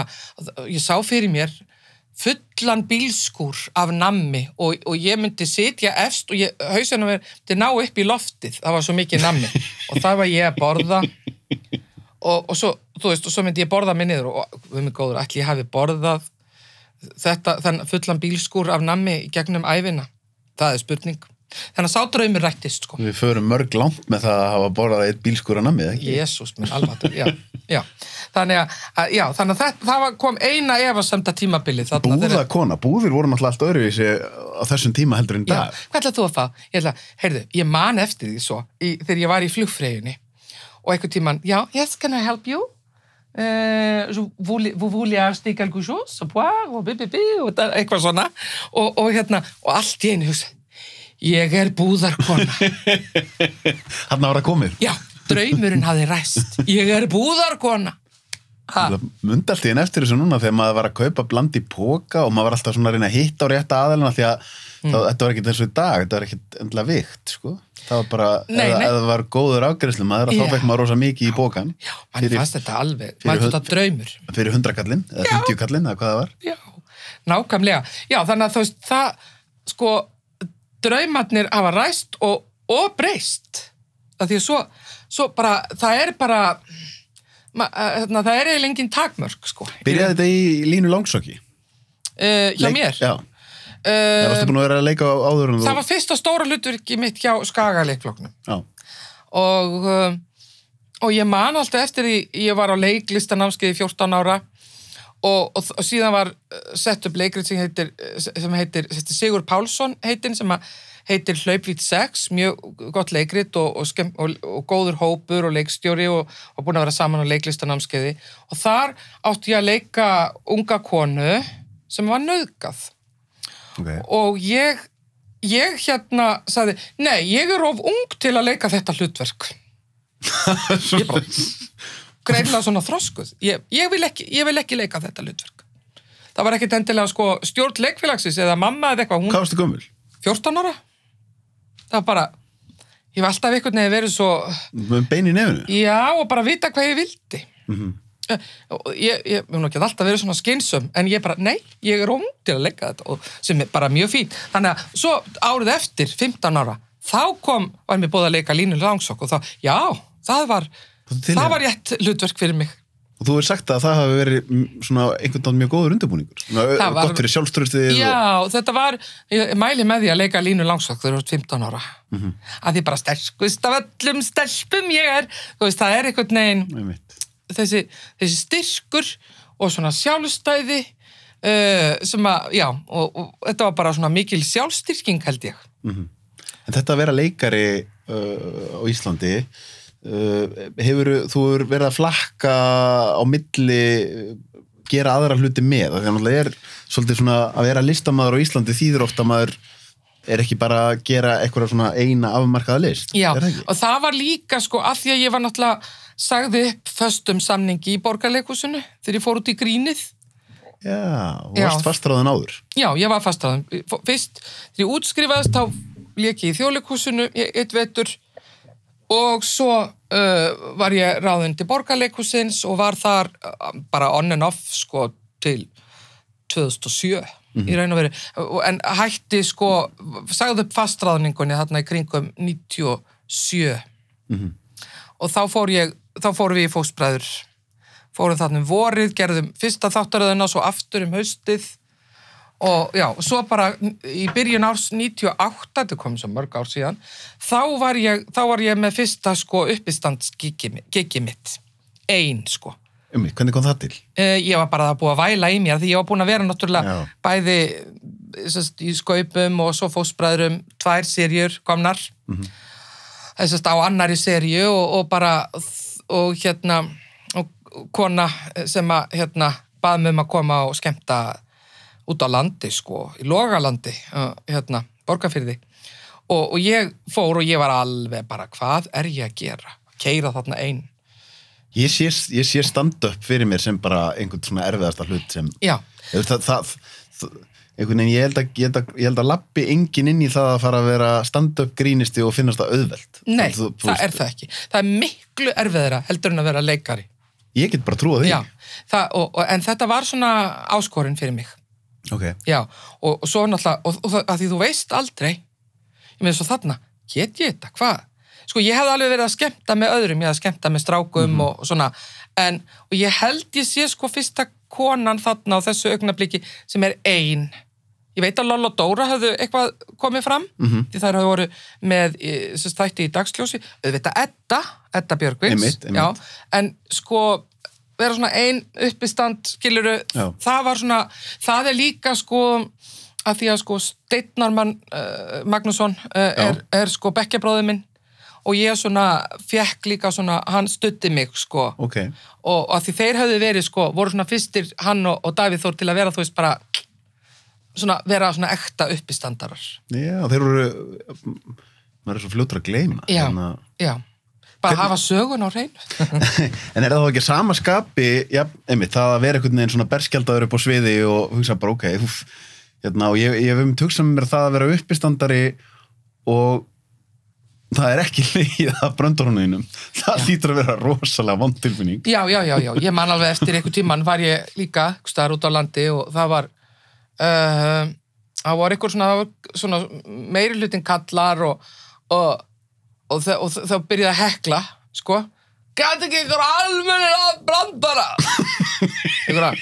ég sá fyrir mér fullan bílskúr af nammi og, og ég myndi setja efst og hausinu myndi ná upp í loftið, það var svo mikið nammi. Og það var ég að borða. Og, og svo, þú veist, svo myndi ég borða mig niður og við mig góður, ég hafi borðað þetta, þann fullan bílskúr af nammi gegnum æfina það er spurning þannig að sá draumur rættist sko Við förum mörg langt með það að hafa borðað eitt bílskúra namið, ekki? Jésús minn alvatur, já, já. Þannig að, að, já, þannig að það, það kom eina efasemta tímabili þegar- Búðakona, búðir voru náttúrulega allt öðruvísi á þessum tíma heldur en dag. hvað ætlað þú að fá? Ég ætla, heyrðu, ég man eftir því svo í, þegar ég var í flugfreyjunni og einhvern tíman, já, yes, can I help you? Uh, vous voulez- vous voulez acheter quelque chose, à boire, og bi, bi, bi, og eitthvað svona. Og, og hérna, og allt í einu hugsa, ég er búðarkona. <laughs> Var það komið. já, draumurinn hafi ræst. Ég er búðarkona. Mundi allt í enn eftir þessu núna þegar maður var að kaupa bland í póka og maður var alltaf svona að reyna að hitta á rétta aðalina því að Mm. það, þetta var ekkert eins og í dag, þetta var ekkert endla vikt, sko. Það var bara, Nei, ef, nei. ef það var góður afgræslu maður, Já. þá fekk maður rosa mikið í pókan. já, mann fannst þetta alveg mann hönd- þetta draumur Fyrir 100 kallinn, eða 50 kallinn, eða hvað það var. Já, nákvæmlega. Já, þannig að þú veist, það, sko, draumarnir hafa ræst og, og breyst. Það því að svo, svo bara, það er bara ma, uh, hérna, það er eiginlega engin takmörk sko, Byrjaði þetta í línu langsokki? uh, hjá Leik- mér Já, það varstu uh, búin að vera að leika á áður en það var fyrsta stóra hlutverki mitt hjá Skagaleikfloknum Já, og, uh, og ég man alltaf eftir því, ég var á leiklistanámskeið í 14 ára og, og, og síðan var uh, sett upp leikrit sem heitir, sem heitir, Sigur Pálsson heitin sem heitir Hlaupvít 6, mjög gott leikrit og, góður hópur og leikstjóri og, og búin að vera saman á leiklistanámskeiði. Og þar átti ég að leika unga konu sem var nöðgað ok. og ég, ég hérna sagði, nei, ég er of ung til að leika þetta hlutverk. <laughs> Ég bara, greinlega svona þroskuð. Ég, ég, vil ekki, ég vil ekki leika þetta hlutverk. Það var ekkit endilega sko stjórn leikfélagsins eða mamma eða eitthvað, hún Hvað varstu gömul? 14 ára. Það var bara, ég var alltaf einhvern veginn verið svo, Með bein í nefnu? já, og bara vita hvað ég vildi. Mhm. Eh, og ég, ég mun ekki alltaf verið svona skynsum en ég bara, nei, ég er ung til að leika þetta og sem er bara mjög fín þannig að svo árið eftir, 15 ára þá kom, var mér búið að leika Línu Langsokk og þá, já, það var til það var rétt hlutverk fyrir mig Og þú hefur sagt að það hafi verið mm, svona einhvern veginn mjög góður undirbúningur. Það var- Gott fyrir sjálfströstið. já, þetta var, ég mæli með því að leika Línu Langsokk þegar þú ert 15 ára Mhm. að því bara sterkust af öllum stelpum ég er, þú veist, það er einhvern veginn Og... þessi, þessi styrkur og svona sjálfstæði uh, sem að, já, og, og þetta var bara svona mikil sjálfstyrking held ég. En þetta að vera leikari uh, á Íslandi, uh, hefur, þú verið að flakka á milli uh, gera aðra hluti með. Þannig að náttúrulega er svolítið svona að vera listamaður á Íslandi þýður ofta að maður er ekki bara að gera eitthvað svona eina afmarkaða list. Já, það og það var líka sko af því að ég var náttúrulega sagði upp föstum samningi í borgarleikusinu þegar ég fór út í grínið. Já, Já. varst fastráðan áður. Já, ég var fastraðum. Fyrst, þegar ég útskrifaðist, þá ég í þjóðleikusinu eitt vetur og svo uh, var ég ráðinn til borgarleikusins og var þar uh, bara on and off sko til 2007 í raun og veru. Og- En hætti sko, sagði upp fastráðningunni þarna í kringum 97 og þá fór ég, þá fórum við í fósbræður fórum þarna um vorið, gerðum fyrsta þáttaröðuna, svo aftur um haustið og já, svo bara í byrjun árs 98, þetta kom svo mörg ár síðan, þá var ég, þá var ég með fyrsta sko uppistandsgigi mitt, ein sko. Um, hvernig kom það til? Uh, ég var bara að búa að væla í mér því ég var búin að vera náttúrulega Já. bæði sest, í skaupum og svo fósbræðurum tvær serjur komnar Mhm. þessast á annari serju og, og bara og hérna og kona sem að hérna bað mig um að koma og skemmta út á landi sko, í logalandi hérna, borgarfyrði og, og ég fór og ég var alveg bara hvað er ég að gera? Keira þarna einn Ég sé, ég sé stand-up fyrir mér sem bara einhvern svona erfiðasta hlut sem Já, það, það, það einhvern veginn, ég held að, ég held að, ég held að lappi enginn inn í það að fara að vera stand-up grínisti og finnast það auðvelt. Nei, þú, þú það er það ekki. Það er miklu erfiðara heldur en að vera leikari. Ég get bara trúa því. Já, það, og, og, en þetta var svona áskorinn fyrir mig. Ok, Já, og, og svo náttúrulega, og, það, að því þú veist aldrei, ég með svo þarna, get ég þetta, hvað? Sko, ég hefði alveg verið að skemmta með öðrum, ég hefði að skemmta með strákum og, og svona, en, og ég held ég sé sko fyrsta konan þarna á þessu augnabliki sem er ein. Ég veit að Lolla og Dóra hafðu eitthvað komið fram, Mhm. því þær hafðu voru með eh, sem stætti í dagsljósi, auðvitað Edda, Edda Björgvins, en sko, vera svona ein uppistand, skiluru, það var svona, það er líka sko að því að sko Steitnarmann uh, Magnússon uh, er, er sko bekkjabróðið minn. Og ég svona fekk líka svona, hann stutti mig sko. Ok. Og, og að því þeir höfðu verið sko, voru svona fyrstir hann og, og Davíð Þór til að vera þú veist bara svona vera svona ekta uppistandarar. Já, þeir eru maður er svo fljótur að gleyma Já. Að- já, bara hafa sögun á hreinu. <laughs> En er það þá ekki sama skapi já, einmitt, það að vera einhvern veginn svona berskjaldaður upp á sviði og hugsa bara ok úf, hérna, og ég, ég hef um tugsað mér það að vera uppistandari og það er ekki <laughs> leið að bröndurhónuðinum það lítur að vera rosalega vond tilfinning. Já, já, já, já, ég man alveg eftir einhver tíman var ég líka staðar út á landi og það var uh, það var einhver svona, svona meiri hlutin kallar og, og, og, og þau byrjaði að hekla sko. Gæti ekki ykkur almennir að brandara? <laughs> Ykkur að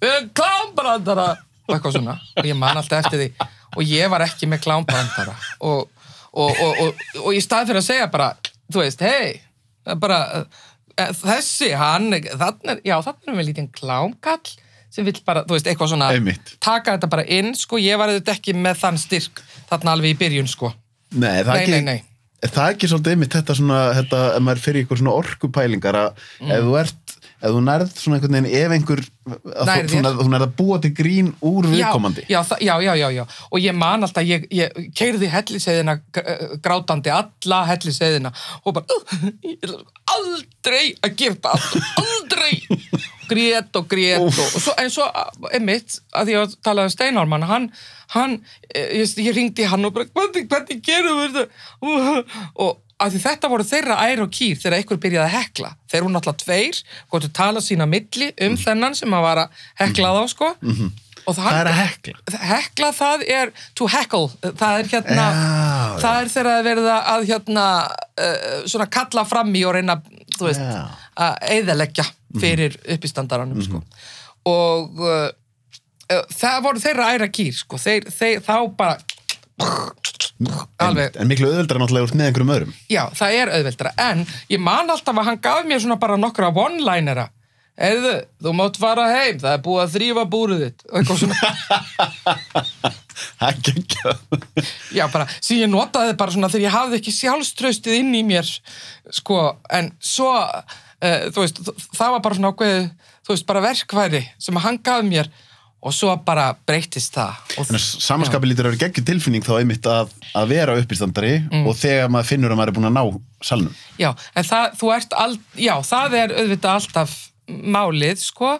við erum klámbrandara eitthvað svona og ég man alltaf eftir því. Og ég var ekki með klámbrandara og, og, og, og, og í stað fyrir að segja bara þú veist, hei bara, eh, þessi, hann þannig já, þannig er við lítinn klámkall sem vill bara, þú veist, eitthvað svona Einmitt. taka þetta bara inn, sko, ég var auðvitað ekki með þann styrk þarna alveg í byrjun, sko Nei, það er Nei, ekki, nei, nei. Er það ekki svolítið einmitt þetta svona, þetta, ef maður fyrir ykkur svona orkupælingar að Mm. ef þú ert, ef þú nærð svona einhvern veginn, ef einhver, að þú, þú, nærð að búa til grín úr viðkomandi. Já, já, já, já, já, og ég man alltaf, ég, ég keirði helliseiðina grátandi alla helliseiðina og bara, "Uh, ég er aldrei að þetta, aldrei, <laughs> grét og grét og, og svo, en svo, einmitt, að því að tala um Steinármann, hann, hann, eh, ég, ég ringdi hann og bara, hvernig, hvernig gerum við þetta, <laughs> og að því þetta voru þeirra ær og kýr þegar einhver byrjaði að hekla, þeir eru náttúrulega tveir, góttu tala sína milli um þennan sem að vara heklað á, sko, og það, Það er að hekla. hekla það er to heckle. Það er hérna Já, það er þegar að verða að hérna uh, svona kalla fram í og reyna þú veist, Já. Að eyðaleggja fyrir uppistandaranum sko. og uh, það voru þeirra æra kýr sko. þeir, þeir, þá bara alveg En miklu auðveldra náttúrulega úr með einhverjum öðrum. Já, það er auðveldra, en ég man alltaf að hann gaf mér svona bara nokkra one-linera. Eða, þú mátt fara heim, það er búið að þrýfa búrið þitt. Og eitthvað svona, <laughs> Það ekki já, bara, sem ég notaði bara svona þegar ég hafði ekki sjálfströstið inn í mér, sko, en svo, þú veist, það var bara svona ákveðið, þú veist, bara verkværi sem hann gaf mér og svo bara breytist það. Þannig að samanskapi lítur að vera geggjur tilfinning þá einmitt að, að vera uppistandari og þegar maður finnur að maður er búin að ná salnum. Já, en það, þú ert all, já, það er auðvitað alltaf málið, sko,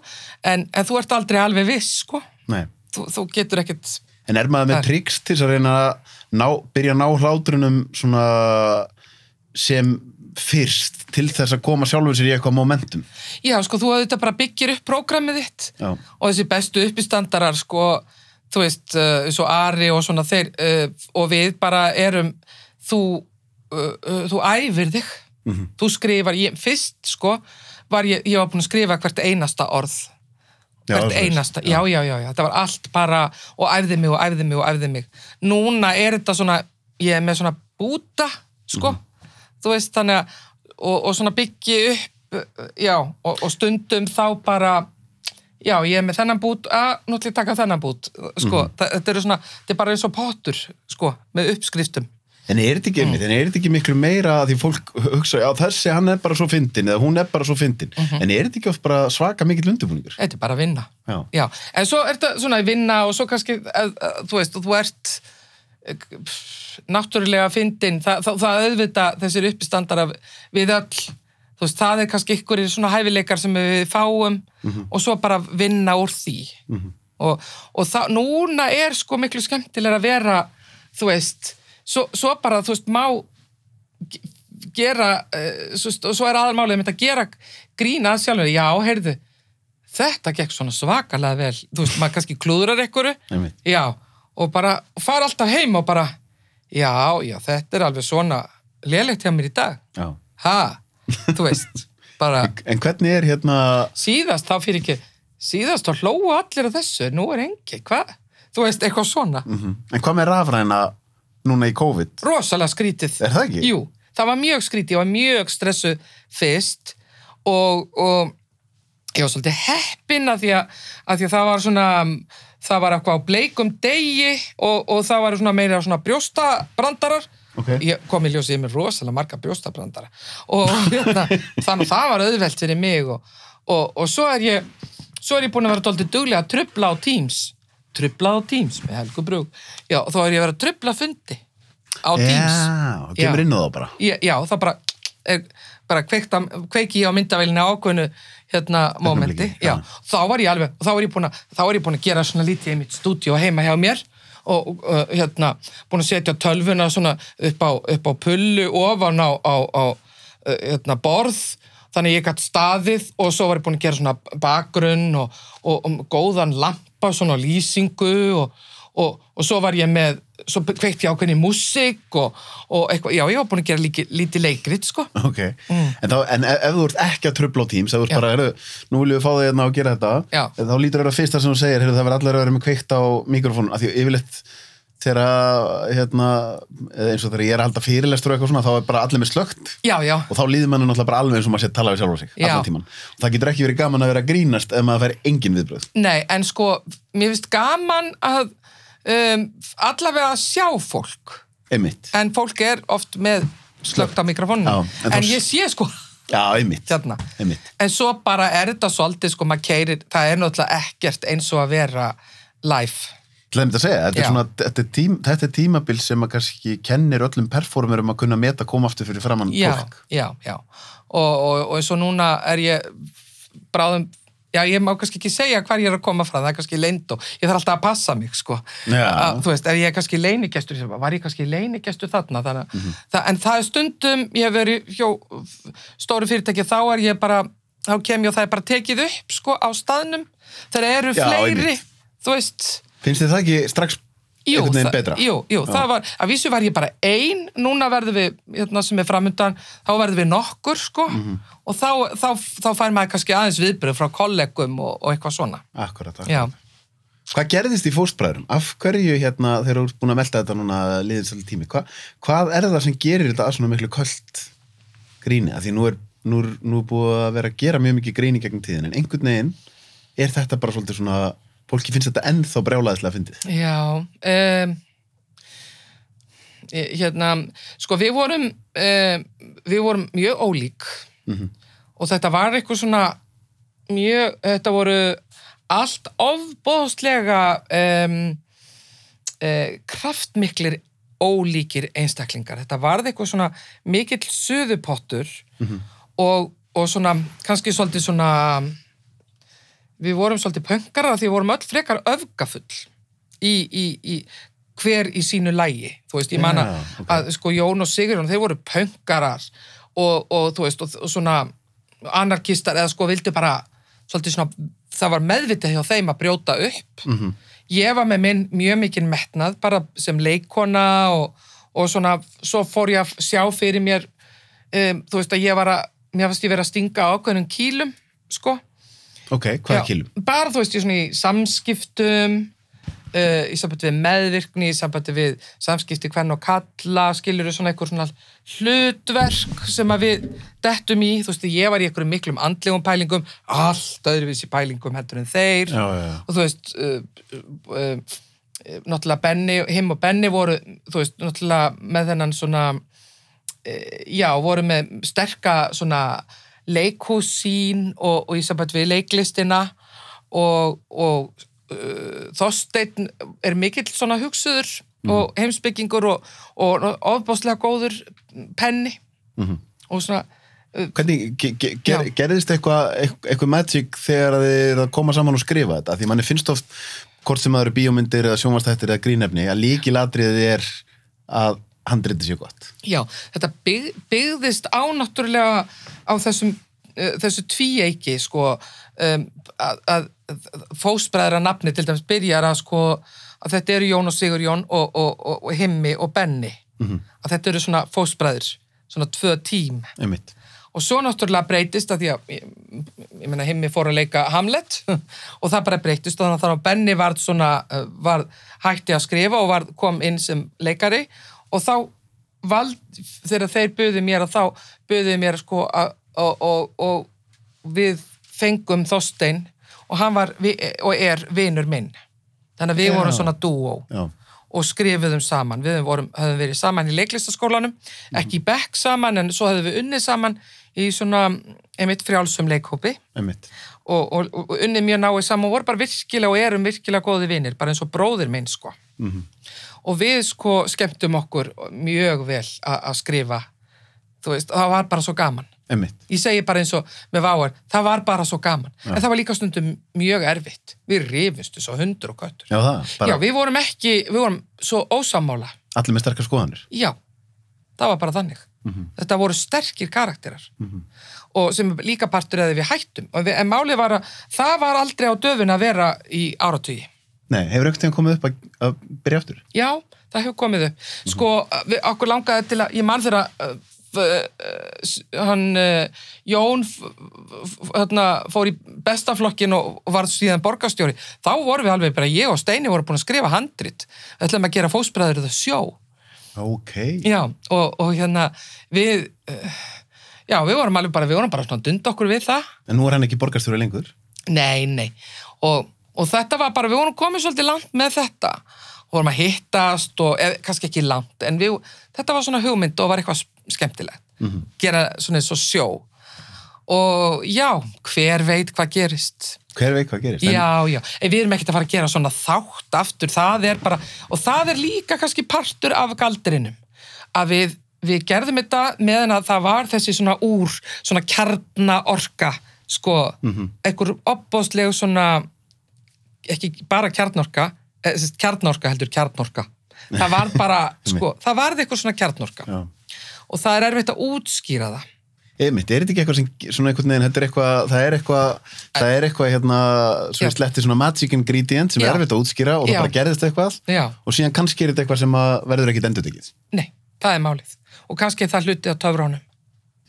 en, en þú ert aldrei alveg viss, sko. Nei. Þú, þú getur ekkert, En er maður með triks til að reyna að ná, byrja að ná hlátrunum svona sem fyrst til þess að koma sjálfur sér í eitthvað momentum? já, sko, þú auðvitað bara byggir upp prógramið þitt Já. og þessi bestu uppistandarar, sko, þú veist, uh, eins og Ari og svona þeir, uh, og við bara erum, þú, uh, þú æfir þig, þú skrifar, ég, fyrst, sko, var ég, ég var búin að skrifa hvert einasta orð. Hvert einasta, já, já, já, já, þetta var allt bara og æfði mig og æfði mig og æfði mig. Núna er þetta svona ég er með svona búta, sko þú veist, þannig að og, og svona byggi upp, já og, og stundum þá bara já, ég er með þennan bút, að nú ætlum ég taka þennan bút, sko, það, þetta eru svona þetta er bara eins og pottur, sko með uppskriftum, En er þetta ekki, mm. er ekki miklu meira að því fólk hugsa, já þessi hann er bara svo fyndin eða hún er bara svo fyndin, en er þetta ekki oft bara svaka mikill undirbúningur? þetta er bara að vinna Já. Já, en svo er þetta svona að vinna og svo kannski, að, að, þú veist, þú ert eh, pff, náttúrulega fyndin, það, það, það auðvita þessir uppistandara við öll, þú veist, það er kannski ykkur svona hæfileikar sem við fáum og svo bara vinna úr því. Og, og það, núna er sko miklu skemmtilega að vera, þú veist, svo, svo bara, þú veist, má ge- gera, uh, svo, svo er aðalmálið með að gera grína sjálfur, já, heyrðu, þetta gekk svona svakalega vel. Þú veist, maður kannski klúðrar Einmitt. já, og bara fara alltaf heim og bara já, já, þetta er alveg svona lélegt hjá mér í dag Já. ha, þú veist <laughs> bara En hvernig er hérna, síðast þá fyrir ekki síðast þá hlóu allir að þessu, nú er engi hvað, þú veist, eitthvað svona mhm. en hvað með rafræna núna í COVID? rosalega skrítið Er það ekki? Jú, það var mjög skrítið, ég var mjög stressuð fyrst og, og ég var svolítið heppin að því að, að því að það var svona það var eitthvað á bleikum degi og, og það var svona meira svona brjóstabrandarar Ok. ég kom í ljósið með rosalega marga brjóstabrandara og <laughs> hérna, þannig að það var auðvelt fyrir mig og, og, og svo er ég svo er ég búin að vera dóltið duglega að trubla á Teams trubla á Teams með Helgu Brug já, þá er ég að vera að trubla fundi á Teams Já, og kemur Já. inn á það bara. Já, já, það bara, er, bara kveikta, kveiki á myndavélina ákveðnu hérna já, þá var ég alveg, þá var ég búin að, þá var ég búin að gera svona lítið í mitt stúdíu heima hjá mér og uh, hérna, búin að setja tölvuna svona upp á, upp á pullu ofan á, á, á uh, hérna, borð, þannig ég gætt staðið og svo var ég búin að gera svona bakgrunn og, og, og góðan lampa, svona lýsingu og, og, og svo var ég með svo kveikt ég ákveðni músík og, og eitthvað, já, ég var búin að gera líki, lítið leikrit, sko Ok, en, þá, en ef, ef þú ert ekki að trubla á tíms, ef þú ert Mm. Já. bara, heyrðu, nú viljum við fá þig hérna og gera þetta, Já. þá lítur það að fyrsta sem þú segir, heyrðu, það verður allir að vera með kveikt á mikrofónum, af því yfirleitt þegar, hérna, eins og þegar ég er að halda fyrirlestur eitthvað svona, þá er bara allir með slögt Já, já, og þá líður manni náttúrulega bara alveg eins og maður sé að tala við sjálf á sig, Já. allan tíman. Og það getur ekki verið gaman að vera að grínast ef maður fær engin viðbröð. nei, en sko mér finnst gaman að um, allavega sjá fólk Einmitt. en fólk er oft með slögt á mikrofónu Já, en en, ég sé sko Já, einmitt. hérna Einmitt. en svo bara er þetta svolítið sko maður keirir, það er náttúrulega ekkert eins og að vera live Það er að segja, þetta er, Já. svona, þetta, er tím, þetta er tímabil sem að kannski kennir öllum performerum að kunna meta koma aftur fyrir framann já, fólk. já, já og, og, og eins og núna er ég bráðum Já, ég má kannski ekki segja hvar ég er að koma frá, það er kannski leynd og ég þarf alltaf að passa mig, sko. Að, þú veist, ef ég er kannski leynigestur, var ég kannski leynigestur þarna, þannig að, Mhm. það, en það er stundum, ég hef verið hjó stóru fyrirtæki, þá er ég bara, þá kem ég og það er bara tekið upp, sko, á staðnum, þegar eru Já, fleiri, einmitt. þú veist, Finnst þið það ekki strax Jú, það- betra? Jú, jú það var, að vísu var ég bara ein, núna verðum við, hérna sem er framundan, þá verðum við nokkur, sko, Mhm. og þá, þá, þá fær maður kannski aðeins viðbröð frá kollegum og, og eitthvað svona. Akkurat, akkurat. Já, Hvað gerðist í fóstbræðurum? Af hverju hérna, þegar þú ert búin að melda þetta núna liðin svolítið tími, Hva, hvað er það sem gerir þetta að svona miklu köld gríni? Af því nú er, nú, nú er búið að vera að gera mjög mikið gríni gegn tíðin, en einhvern veginn er þetta bara svolítið svona, fólki finnst þetta ennþá brjálaðislega fyndið. já, um, hérna, sko við vorum, um, við vorum mjög ólík Mhm. og þetta var eitthvað svona mjög, þetta voru allt ofbóðslega um, uh, kraftmiklir ólíkir einstaklingar. Þetta varð eitthvað svona mikill suðupottur og, og svona kannski svolítið svona við vorum svolítið pönkarar því við vorum öll frekar öfgafull í, í, í hver í sínu lægi. Þú veist, ég manna Já, ok. að sko Jón og Sigurjón, þeir voru pönkarar og, og þú veist, og, og svona anarkistar eða sko vildi bara svolítið svona, það var meðvitað hjá þeim að brjóta upp. Mhm. Ég var með minn mjög mikinn metnað bara sem leikona og, og svona, svo fór ég að sjá fyrir mér, um, þú veist að ég var að, mér fannst ég verið að stinga ákveðnum kýlum, sko. Ok, hvað er Já, kilum? Bara, þú veist, í svona í samskiptum, uh, í sambandi við meðvirkni, í sambandi við samskipti hvern og kalla, skilur svona eitthvað svona hlutverk sem að við dettum í, þú veist, ég var í einhverjum miklum andlegum pælingum, allt öðruvísi pælingum heldur en þeir. Já, já, og þú veist, uh, uh, uh, náttúrulega Benni, him og Benni voru, þú veist, náttúrulega með þennan svona, uh, já, voru með sterka svona leikhúsín og, og í samband við leiklistina og, og uh, Þorsteinn er mikill svona hugsuður og heimsbyggingur og, og ofbáslega góður penni Mhm. og svona uh, Hvernig, ge, ge, ger, Já. gerðist eitthvað eitthvað magic þegar þið koma saman og skrifa þetta? Því manni finnst oft, hvort sem það eru bíómyndir eða sjónvastættir eða grínefni, að líkilatriðið er að handriti sé gott. Já, þetta bygg, byggðist á náttúrulega á þessum, uh, þessu tvíeiki sko, um, að, að, fósbræðra nafni til dæmis byrjar að sko að þetta eru Jón og Sigur Jón og, og, og, og Himmi og Benni að þetta eru svona fósbræður svona tvö tím Einmitt. og svo náttúrulega breytist að því að ég, ég meina Himmi fór að leika Hamlet <laughs> og það bara breytist þannig að Benni varð svona uh, varð, hætti að skrifa og varð, kom inn sem leikari og þá vald, þegar þeir buðu mér að þá buðu mér sko að, og, og, og við fengum Þorstein og hann var og er vinur minn þannig að við Já. vorum svona dúó Já. og skrifuðum saman. Við vorum, höfum verið saman í leiklistaskólanum, ekki í bekk saman, en svo höfum við unnið saman í svona, einmitt frjálsum leikhópi Einmitt. Og, og, og unnið mjög náið saman og voru bara virkilega og erum virkilega góði vinnir, bara eins og bróðir minn, sko. Mhm. Og við, sko, skemmtum okkur mjög vel að skrifa, þú veist, og það var bara svo gaman. Einmitt. Ég segi bara eins og með váar, það var bara svo gaman. En það var líka stundum mjög erfitt. Við rifustu svo hundur og köttur. Já, það. Bara Já, við vorum ekki, við vorum svo ósammála. allir með sterkar skoðanir. Já, það var bara þannig. Þetta voru sterkir karakterar og sem líka partur eða við hættum. Við, en málið var að það var aldrei á döfun að vera í áratugi. Nei, hefur ekkert tíðan komið upp að, að byrja aftur? Já, það hefur komið upp. Sko, við, okkur langaði til að, ég man þeirra, uh, uh, hann, uh, Jón, hérna, fór í bestaflokkin og, var síðan borgarstjóri. Þá vorum við alveg bara, ég og Steini voru búin að skrifa handrit. Ætlum að gera fósbræður það sjó. Ok. Já, og, og hérna, við, já, við vorum alveg bara, við vorum bara svona að dunda okkur við það. En nú er hann ekki borgarstjóri lengur? Nei, nei. Og, og þetta var bara, við vorum komið svolítið langt með þetta. Við vorum að hittast og eð, kannski ekki langt, en við, þetta var svona hugmynd og var eitthvað skemmtilegt. Gera svona eins og sjó. Og já, hver veit hvað gerist. Hver veit hvað gerist? En- Já, já, en við erum ekkert að fara að gera svona þátt aftur, það er bara, og það er líka kannski partur af galdrinum, að við, við gerðum þetta meðan að það var þessi svona úr, svona kjarnaorka, sko, einhver opbóðslegu svona, ekki bara kjarnorka, eh, kjarnorka heldur kjarnorka, það var <laughs> bara, sko, það varði eitthvað svona kjarnorka Já. og það er erfitt að útskýra það. Einmitt, er þetta ekki eitthvað sem, svona einhvern veginn, þetta er eitthvað, það er eitthvað, það er eitthvað, hérna, svo Já. við sletti svona magic ingredient sem Já. er erfitt að útskýra og það Já. bara gerðist eitthvað og síðan kannski er þetta eitthvað sem að verður ekkit endur tekið. Nei, það er málið. Og kannski það hluti á töfrónum.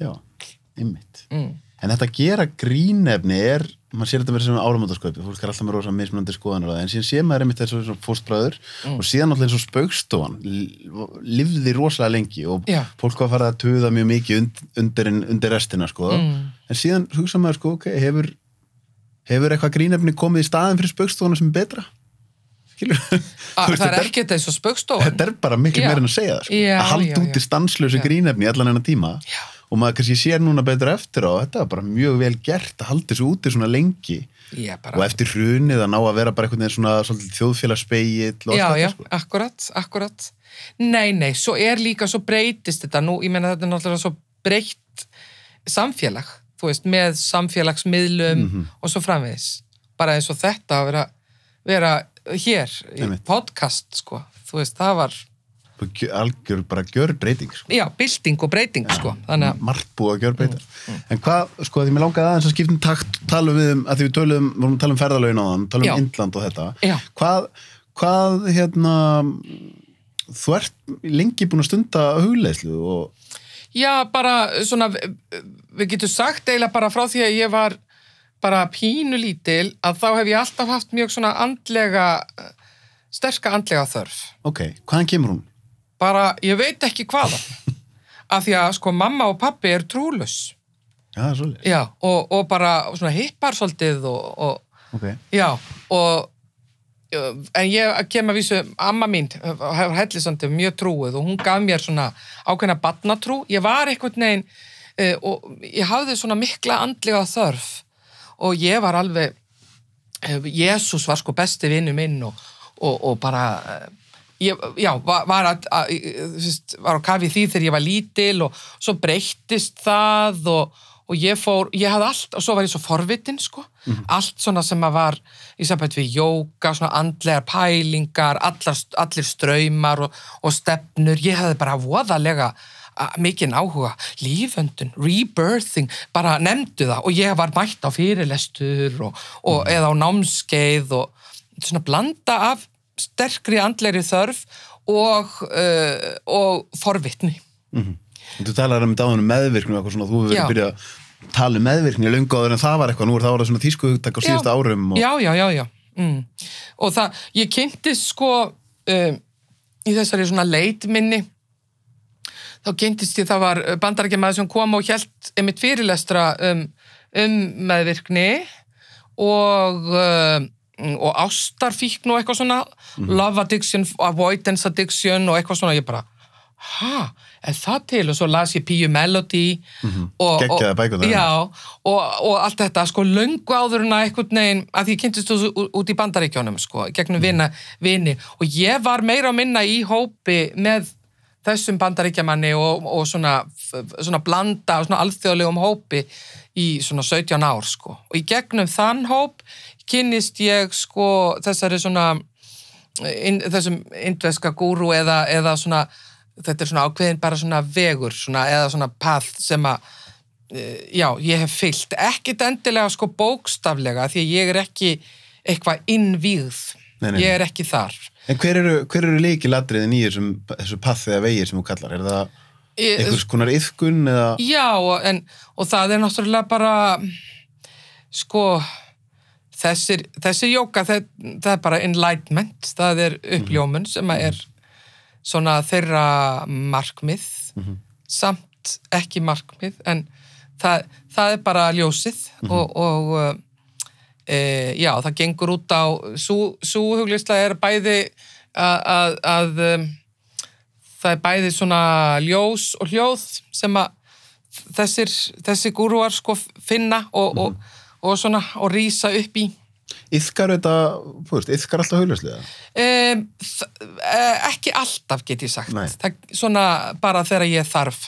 Já, einmitt. Mm. En þetta að gera grínefni er, maður sér þetta verið svona áramótasköpi, fólk er alltaf með rosa mismunandi skoðanur en síðan sé maður einmitt þessu svona fóstbræður Mm. og síðan náttúrulega eins og spaukstofan livði rosalega lengi og Já. fólk var að fara að tuða mjög mikið und, undir, undir restina, sko. Mm. En síðan hugsa maður, sko, ok, hefur, hefur eitthvað grínefni komið í staðin fyrir spaukstofana sem betra? Skilur? A, Þú veist, <laughs> það er ekkert eins og spaukstofan. Þetta er bara miklu meira en að segja það, sko. Að halda út í stanslösu grínefni allan enna tíma Já. og maður kannski sér núna betur eftir á þetta var bara mjög vel gert að halda þessu úti svona lengi Já, bara, og eftir hrunið að ná að vera bara einhvern veginn svona og já, já, sko. akkurat, akkurat. Nei, nei, svo er líka, svo breytist þetta nú, ég meina þetta er náttúrulega svo breytt samfélag, þú veist, með samfélagsmiðlum Mhm. og svo framvegis. Bara eins og þetta að vera, vera hér í Einmitt. podcast, sko. Þú veist, það var, algjör bara gjör breyting sko. já, bylting og breyting, sko. Þannig margt búið að gjör breyta Mm, en hvað, sko, því mér langaði aðeins að skipta um takt talum við um, að því við tölum, vorum að tala um ferðalögin á þann, Já. um Indland og þetta Já. hvað, hvað hérna þú ert lengi búin að stunda hugleislu og já, bara svona, við getum sagt eiginlega bara frá því að ég var bara pínu lítil að þá hef ég alltaf haft mjög svona andlega, sterka andlega þörf. ok, hvaðan kemur hún? bara, ég veit ekki hvaða <laughs> af því að sko mamma og pappi er trúlus Já, svolítið. já, og, og bara svona hippar svolítið og, og Ok. já, og en ég kem að vísu amma mín hefur hellisandi mjög trúið og hún gaf mér svona ákveðna badnatrú ég var einhvern veginn uh, og ég hafði svona mikla andlega þörf og ég var alveg Jésús var sko besti vinnu minn og, og, og bara eh, ég, já, var, að, að, var á kafi því þegar ég var lítil og svo breyttist það og, og ég fór, ég hafði allt og svo var ég svo forvitin sko, allt svona sem að var í samband við jóka, svona andlegar pælingar, allar, allir ströymar og, og stefnur, ég hafði bara voðalega mikinn áhuga, líföndun, rebirthing, bara nefndu það og ég var mætt á fyrirlestur og, og eða á námskeið og svona blanda af sterkri andlegri þörf og, uh, og forvitni. Mm Þú talar um dáðunum meðvirkni og eitthvað svona, þú hefur verið Já. að tala um meðvirkni löngu áður en það var eitthvað, nú er það var það svona tísku hugtak á síðustu árum og Já, já, já, já. Mm. Og það, ég kynntist sko um, í þessari svona leitminni þá kynntist ég, það var bandarækjamaður sem kom og hjælt einmitt fyrirlestra um, um meðvirkni og um, og ástarfíkn og eitthvað svona love addiction, avoidance addiction og eitthvað svona, ég bara ha, er það til? Og svo las ég Píu Melody og, Geggjaðar bækur það. Já, og, og allt þetta, sko, löngu áður en að einhvern veginn, að ég kynntist út, út- í bandaríkjónum, sko, gegnum vina, vini, og ég var meira og minna í hópi með þessum bandaríkjamanni og, og svona, svona blanda og svona alþjóðlegum hópi í svona 17 ár, sko. Og í gegnum þann hóp kynnist ég, sko, þessari svona, in, þessum indveska gúru eða, eða svona, þetta er svona ákveðin bara svona vegur, svona, eða svona path sem að eh, já, ég hef fyllt, ekkit endilega sko bókstaflega því ég er ekki eitthvað innvíð Nei, nei, nei. ég er ekki þar En hver eru, hver eru líkiladriðin í þessum, þessu path eða vegir sem þú kallar? Er það einhvers konar yfkun eða... Já, en, og það er náttúrulega bara, sko, þessir, þessir jóka, það, það er bara enlightenment, það er uppljómun sem að er svona þeirra markmið, samt ekki markmið, en það, það er bara ljósið og, og e, já, það gengur út á, svo huglisla er bæði að, að, að um, það er bæði svona ljós og hljóð sem að þessir, þessi gúruar sko finna og, og, og svona og rýsa upp í. Yðkar þetta, þú veist, yðkar alltaf huglauslega? um, ekki alltaf get ég sagt. Það, svona bara þegar ég þarf.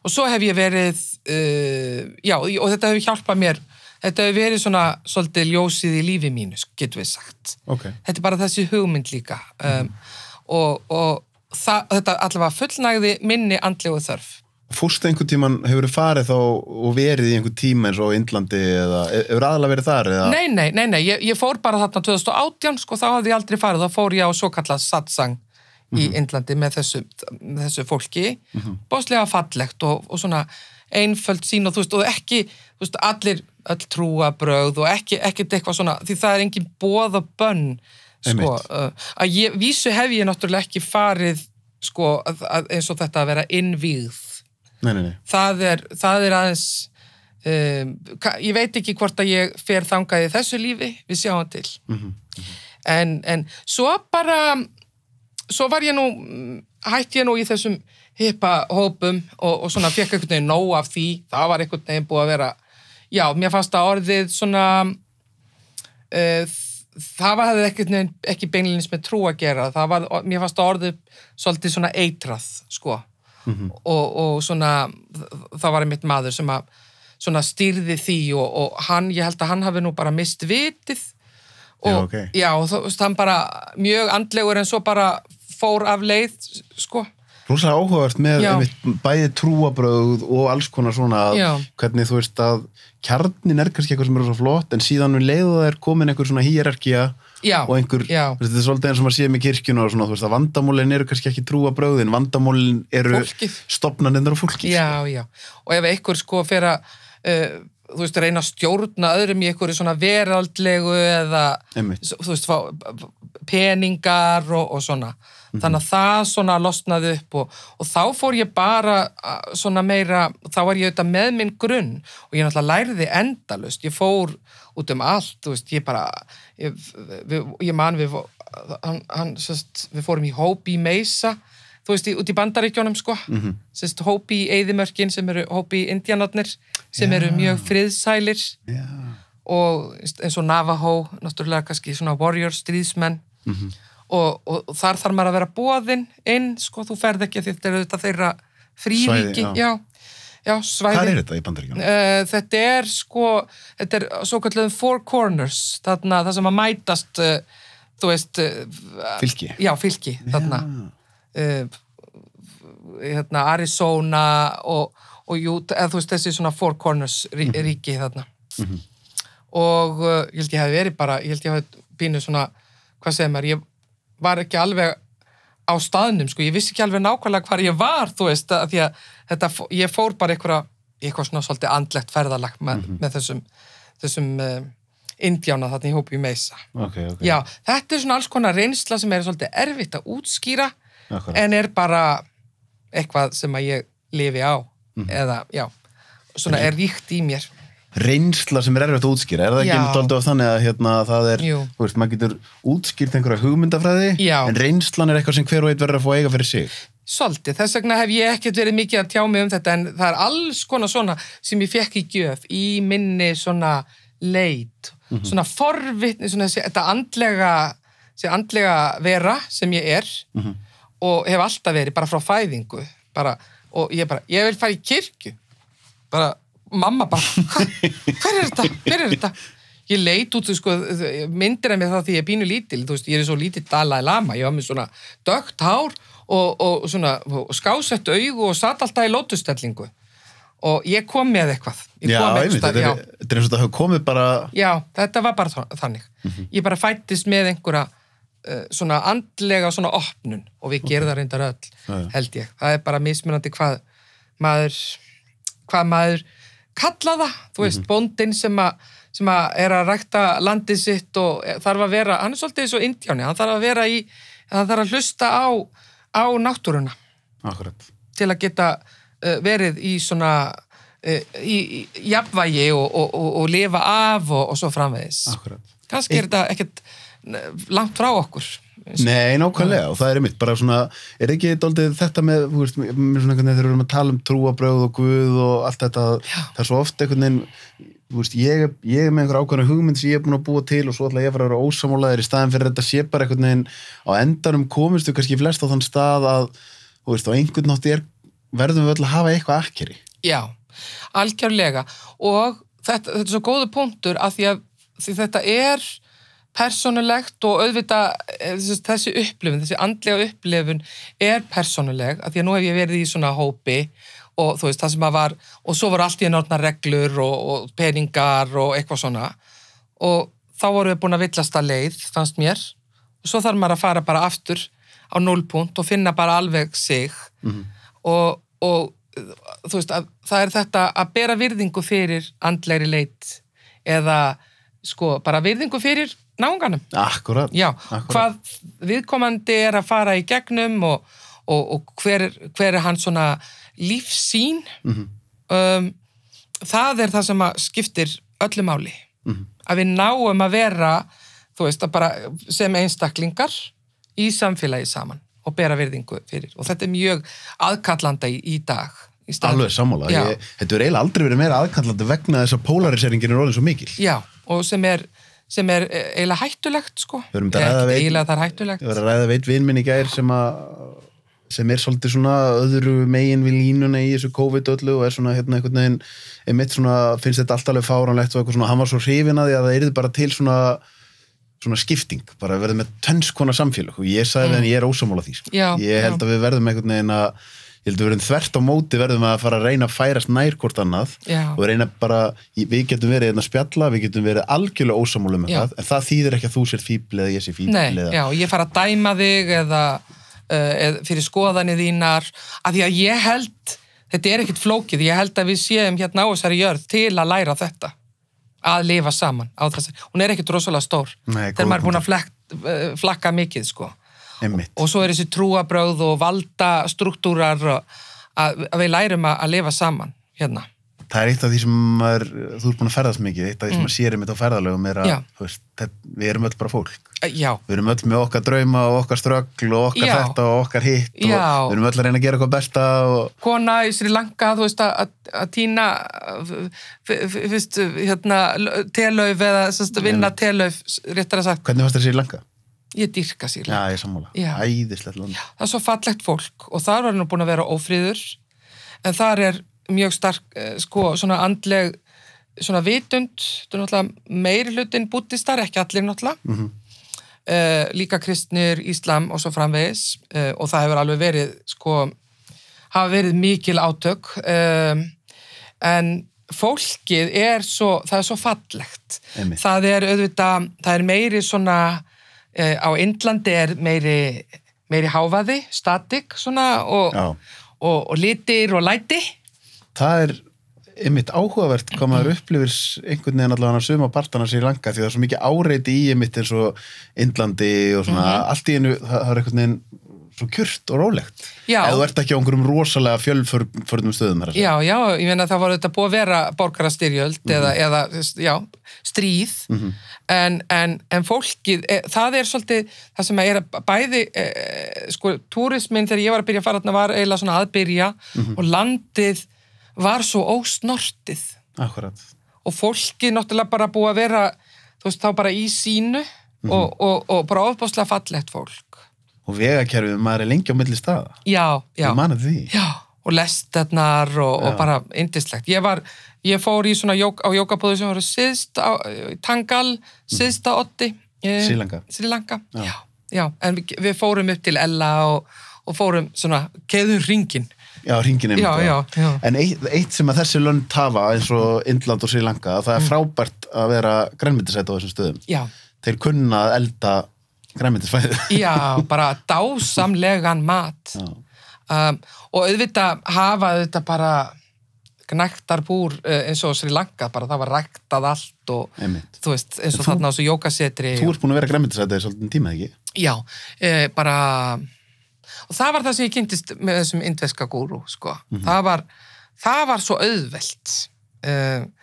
Og svo hef ég verið uh, já og þetta hefur hjálpað mér þetta hefur verið svona svolítið ljósið í lífi mínu getur við sagt. Ok. þetta er bara þessi hugmynd líka um, og, og það, þetta allavega fullnægði minni andlegu þörf. Fúst einhvern tíman hefur farið þá og verið í einhvern tíma eins og á Indlandi eða hefur aðalega verið þar eða? Nei, nei, nei, nei, ég, ég fór bara þarna 2018, sko, þá hafði ég aldrei farið, þá fór ég á svo kallað satsang í Indlandi með þessu, þessu fólki, bóðslega fallegt og, og svona einföld sín og þú veist, og ekki, þú veist, allir, öll trúabrögð og ekki, ekkert eitthvað svona, því það er engin bóð og bönn, sko, uh, að ég, vísu hef ég náttúrulega ekki farið, sko, að, að, eins og þetta að vera innvíð Nei, nei, nei. það er, það er aðeins um, ég veit ekki hvort að ég fer þangað í þessu lífi, við sjáum til. En, en svo bara svo var ég nú mm, hætti ég nú í þessum hippa hópum og, og svona fekk einhvern veginn nóg af því, það var einhvern veginn búið að vera já, mér fannst að orðið svona uh, það var hefði ekki, ekki beinlinis með trú að gera. Það var, mér fannst að orðið svolítið svona eitrað, sko. Og, og svona það var einmitt maður sem að svona stýrði því og, og hann, ég held að hann hafi nú bara mist vitið. Og Já, ok. já, hann bara mjög andlegur en svo bara fór af leið, sko Rósalega áhugavert með bæði trúabröð og alls konar svona að, hvernig þú veist að kjarnin er kannski eitthvað sem er svo flott en síðan um leiðu það er komin einhver svona hýrarkía Já, og einhver, þetta er svolítið eins og maður séð með kirkjuna og svona, þú veist að vandamólin eru kannski ekki trúabröðin, vandamólin eru Fólkið. stopnanindar og fólki já, já, og ef einhver sko fer að uh, þú veist, reyna að stjórna öðrum í einhverju svona veraldlegu eða Einmitt. þú veist, fá peningar og, og svona þannig að það svona losnaði upp og, og þá fór ég bara svona meira, þá var ég auðvitað með minn grunn og ég náttúrulega læriði endalust, ég fór út um allt, veist, ég bara ég, við, ég man við hann, hann, sest, við fórum í hóp í Meisa þú veist, út í bandaríkjónum sko Mhm. sest, hópi í Eyðimörkin sem eru hópi í Indianotnir sem Já. eru mjög friðsælir Já. og eins og Navajo, náttúrulega kannski svona warrior stríðsmenn Mhm. og, og, og þar þarf maður að vera bóðinn inn, sko, þú ferð ekki að þetta er auðvitað þeirra fríríki, Svæði, já. já, svæði. Hvað er þetta í bandaríkjunum? Uh, þetta er sko, þetta er svo kalluðum four corners, þarna það sem að mætast, uh, þú veist, uh, Fylki? já, fylki, þarna, hérna, Arizona og, og Utah, eða þú veist, þessi svona four corners rí, ríki þarna. Og uh, ég held ég hafi verið bara, ég held ég hafi pínu svona, hvað segir maður, ég var ekki alveg á staðnum, sko, ég vissi ekki alveg nákvæmlega hvar ég var, þú veist, að því að þetta, ég fór bara einhverja, eitthvað svona svolítið andlegt ferðalag með, með þessum, þessum uh, indjána þarna í hópi í Meisa. Ok, ok. Já, þetta er svona alls konar reynsla sem er svolítið erfitt að útskýra Akkurat. en er bara eitthvað sem að ég lifi á eða, já, svona er ríkt í mér. Reynsla sem er erfitt að útskýra, er það ekki einmitt aldrei á þannig að hérna, það er, Jú. þú veist, maður getur útskýrt einhverja hugmyndafræði, Já. en reynslan er eitthvað sem hver og eitt verður að fá eiga fyrir sig. Svolítið, þess vegna hef ég ekkert verið mikið að tjá mig um þetta en það er alls konar svona sem ég fekk í gjöf í minni svona leit, svona forvitni, svona þessi, þetta andlega, þessi andlega vera sem ég er og hef alltaf verið bara frá fæðingu, bara, og ég bara, ég vil fara í kirkju, bara, mamma bara, "Hva? hver er þetta, hver er þetta? Ég leit út, sko, myndir af mér þá því ég er pínu lítil, þú veist, ég er svo lítill Dalai Lama, ég var með svona dögt hár og, og svona og skásett augu og satt alltaf í lótustellingu og ég kom með eitthvað ég Já, kom með einmitt, þetta er, þetta er eins og þetta hafa komið bara já, þetta var bara þa- þannig. Mhm. ég bara fættist með einhverja uh, svona andlega svona opnun og við gerum það reyndar öll held ég, það er bara mismunandi hvað maður hvað maður kalla það þú veist, bóndinn sem að sem að er að rækta landið sitt og þarf að vera, hann er svolítið eins og indjáni, hann þarf að vera í hann þarf að hlusta á, á náttúruna Akkurat. til að geta uh, verið í svona uh, í, í jafnvægi og, og, og, og lifa af og, og svo framvegis. Akkurat. Kannski er þetta ekkert eh, langt frá okkur. Nei, nákvæmlega, og það er einmitt bara svona, er ekki þetta með, þú veist, með svona þegar við erum að tala um trúabröð og guð og allt þetta, Já. það er svo oft einhvern veginn, þú veist, ég, ég er með einhver ákveðna hugmynd sem ég er búin að búa til og svo ætla ég að að vera ósamálaðir í staðin fyrir þetta sé bara einhvern veginn, á endanum komistu kannski flest á þann stað að, þú veist, á einhvern nátt er, verðum við öll að hafa eitthvað akkeri. Já, algjörlega. Og þetta, þetta er svo góðu punktur af því að því þetta er persónulegt og auðvitað eh, þessi, upplifun, þessi andlega upplifun er persónuleg, af því að nú hef ég verið í svona hópi og þú veist það sem að var, og svo voru allt í enortna reglur og, og peningar og eitthvað svona. Og þá voru við búin að villast að leið, fannst mér. Og svo þarf maður að fara bara aftur á nullpunkt og finna bara alveg sig. Og, og þú veist, að, það er þetta að bera virðingu fyrir andlegri leit eða sko bara virðingu fyrir náunganum. Akkurat. Já, Akkurat. hvað viðkomandi er að fara í gegnum og, og, og hver, er- hver er hans svona lífsýn Mhm. um, það er það sem skiptir öllu máli Mhm. að við náum að vera þú veist, sem einstaklingar í samfélagi saman og bera virðingu fyrir og þetta er mjög aðkallanda í, í dag í Alveg sammála. Ég, þetta er eiginlega aldrei verið meira aðkallandi vegna þess að polariseringen er orðin svo mikil. Já, og sem er, sem er eh, eiginlega hættulegt sko. Við við- eiginlega það er hættulegt Ég var að ræða veit vinn minn í gær sem að sem er svolítið svona öðru megin við línuna í þessu COVID öllu og er svona hérna einhvern veginn einmitt svona, finnst þetta alltaf alveg fáranlegt og eitthvað svona, hann var svo hrifin að því að það yrði bara til svona svona skipting, bara verða með tönnskona samfélag og ég sagði mm. en ég er ósamála því sko. Já, ég held já. að við verðum einhvern veginn að ég held að við verðum þvert á móti verðum að fara að reyna að færast nær hvort annað Já. og reyna bara, við getum verið hérna að spjalla, við getum verið algjörlega ósamála með Já. það, en það þýðir ekki að þú sér fíbl eða ég sé fíbl Nei, eða já, ég fara að dæma þig eða, uh, eða fyrir skoðanir þínar af því að ég held þetta er ekkit flókið, ég held að við séum hérna á þessari jörð til að læra þetta að lifa saman á þessari hún er ekkit rosalega stór Nei, þegar maður er búin að uh, flakka mikið sko Einmitt. og svo er þessi trúabröð og valda struktúrar að, að við lærum að, lifa saman hérna. Það er eitt af því sem maður, þú ert búin að ferðast mikið, eitt af því sem maður sér einmitt á ferðalögum er að, Mm. Veist, þetta, við erum öll bara fólk. Já, Við erum öll með okkar drauma og okkar ströggl og okkar Já. þetta og okkar hitt og við erum öll að reyna að gera eitthvað besta og kona í Sri Lanka, þú veist, að, týna hérna, telöf eða vinna telöf, réttar að sagt, hvernig fannst þessi í langa? Ég dyrka Sri Já, ég sammála. Já. Æðislegt land. Það er svo fallegt fólk og þar var nú búin að vera ófríður, en þar er mjög stark, eh, sko, svona andleg, svona vitund, þetta er náttúrulega meiri hlutin búttistar, ekki allir náttúrulega, Mhm. uh, líka kristnir, íslam og svo framvegis uh, og það hefur alveg verið sko, hafa verið mikil átök um, en fólkið er svo, það er svo fallegt Einmitt. það er auðvitað, það er meiri svona uh, á Indlandi er meiri meiri háfaði, statik svona og, og, og litir og læti Það er einmitt áhugavert hvað maður upplifir einhvern veginn allavega suma partana sér langa því það er svo mikið áreiti í einmitt eins og Indlandi og svona Mhm. allt í einu, það, er einhvern veginn svo kjurt og rólegt. Já. Ef þú ert ekki á einhverjum rosalega fjölförnum stöðum. Já, já, ég meina það var þetta búið að vera borgarastyrjöld eða, eða, já, stríð Mhm. en, en, en fólkið, e, það er svolítið það sem er að bæði e, sko, túrismin þegar ég var að byrja að fara þarna var eiginlega svona að byrja og landið var svo ósnortið Akkurat. og fólkið náttúrulega bara búið að vera þú veist, þá bara í sínu og, og, og bara ofbáslega fallegt fólk Og vegakerfið, maður er lengi á milli staða. Já, já. Já, og lestarnar og, og bara indislegt. Ég var, ég fór í svona jók, á jókabúðu sem voru síðst á Tangal, síðst á Otti. eh, Sri Lanka. Sri Lanka, Já. já. já. en við, við fórum upp til Ella og, og fórum svona, keðum ringin Já, hringin einmitt. Já, já, já. En eitt, eitt sem að þessi lönd hafa eins og Indland og Sri Lanka, það er frábært að vera grænmyndisætt á þessum stöðum. Já, Þeir kunna að elda grænmyndisfæði. já, bara dásamlegan mat. <laughs> Já. Um, og auðvitað hafa auðvitað bara gnektarbúr uh, eins og Sri Lanka, bara það var ræktað allt og Einmitt. þú veist, eins og þú- þarna á þessu jókasetri. Þú ert búin að vera grænmyndisætt eða svolítið tíma, ekki? Já, e, bara og það var það sem ég kynntist með þessum indveska gúru, sko. Mhm. það, var, það var svo auðvelt e,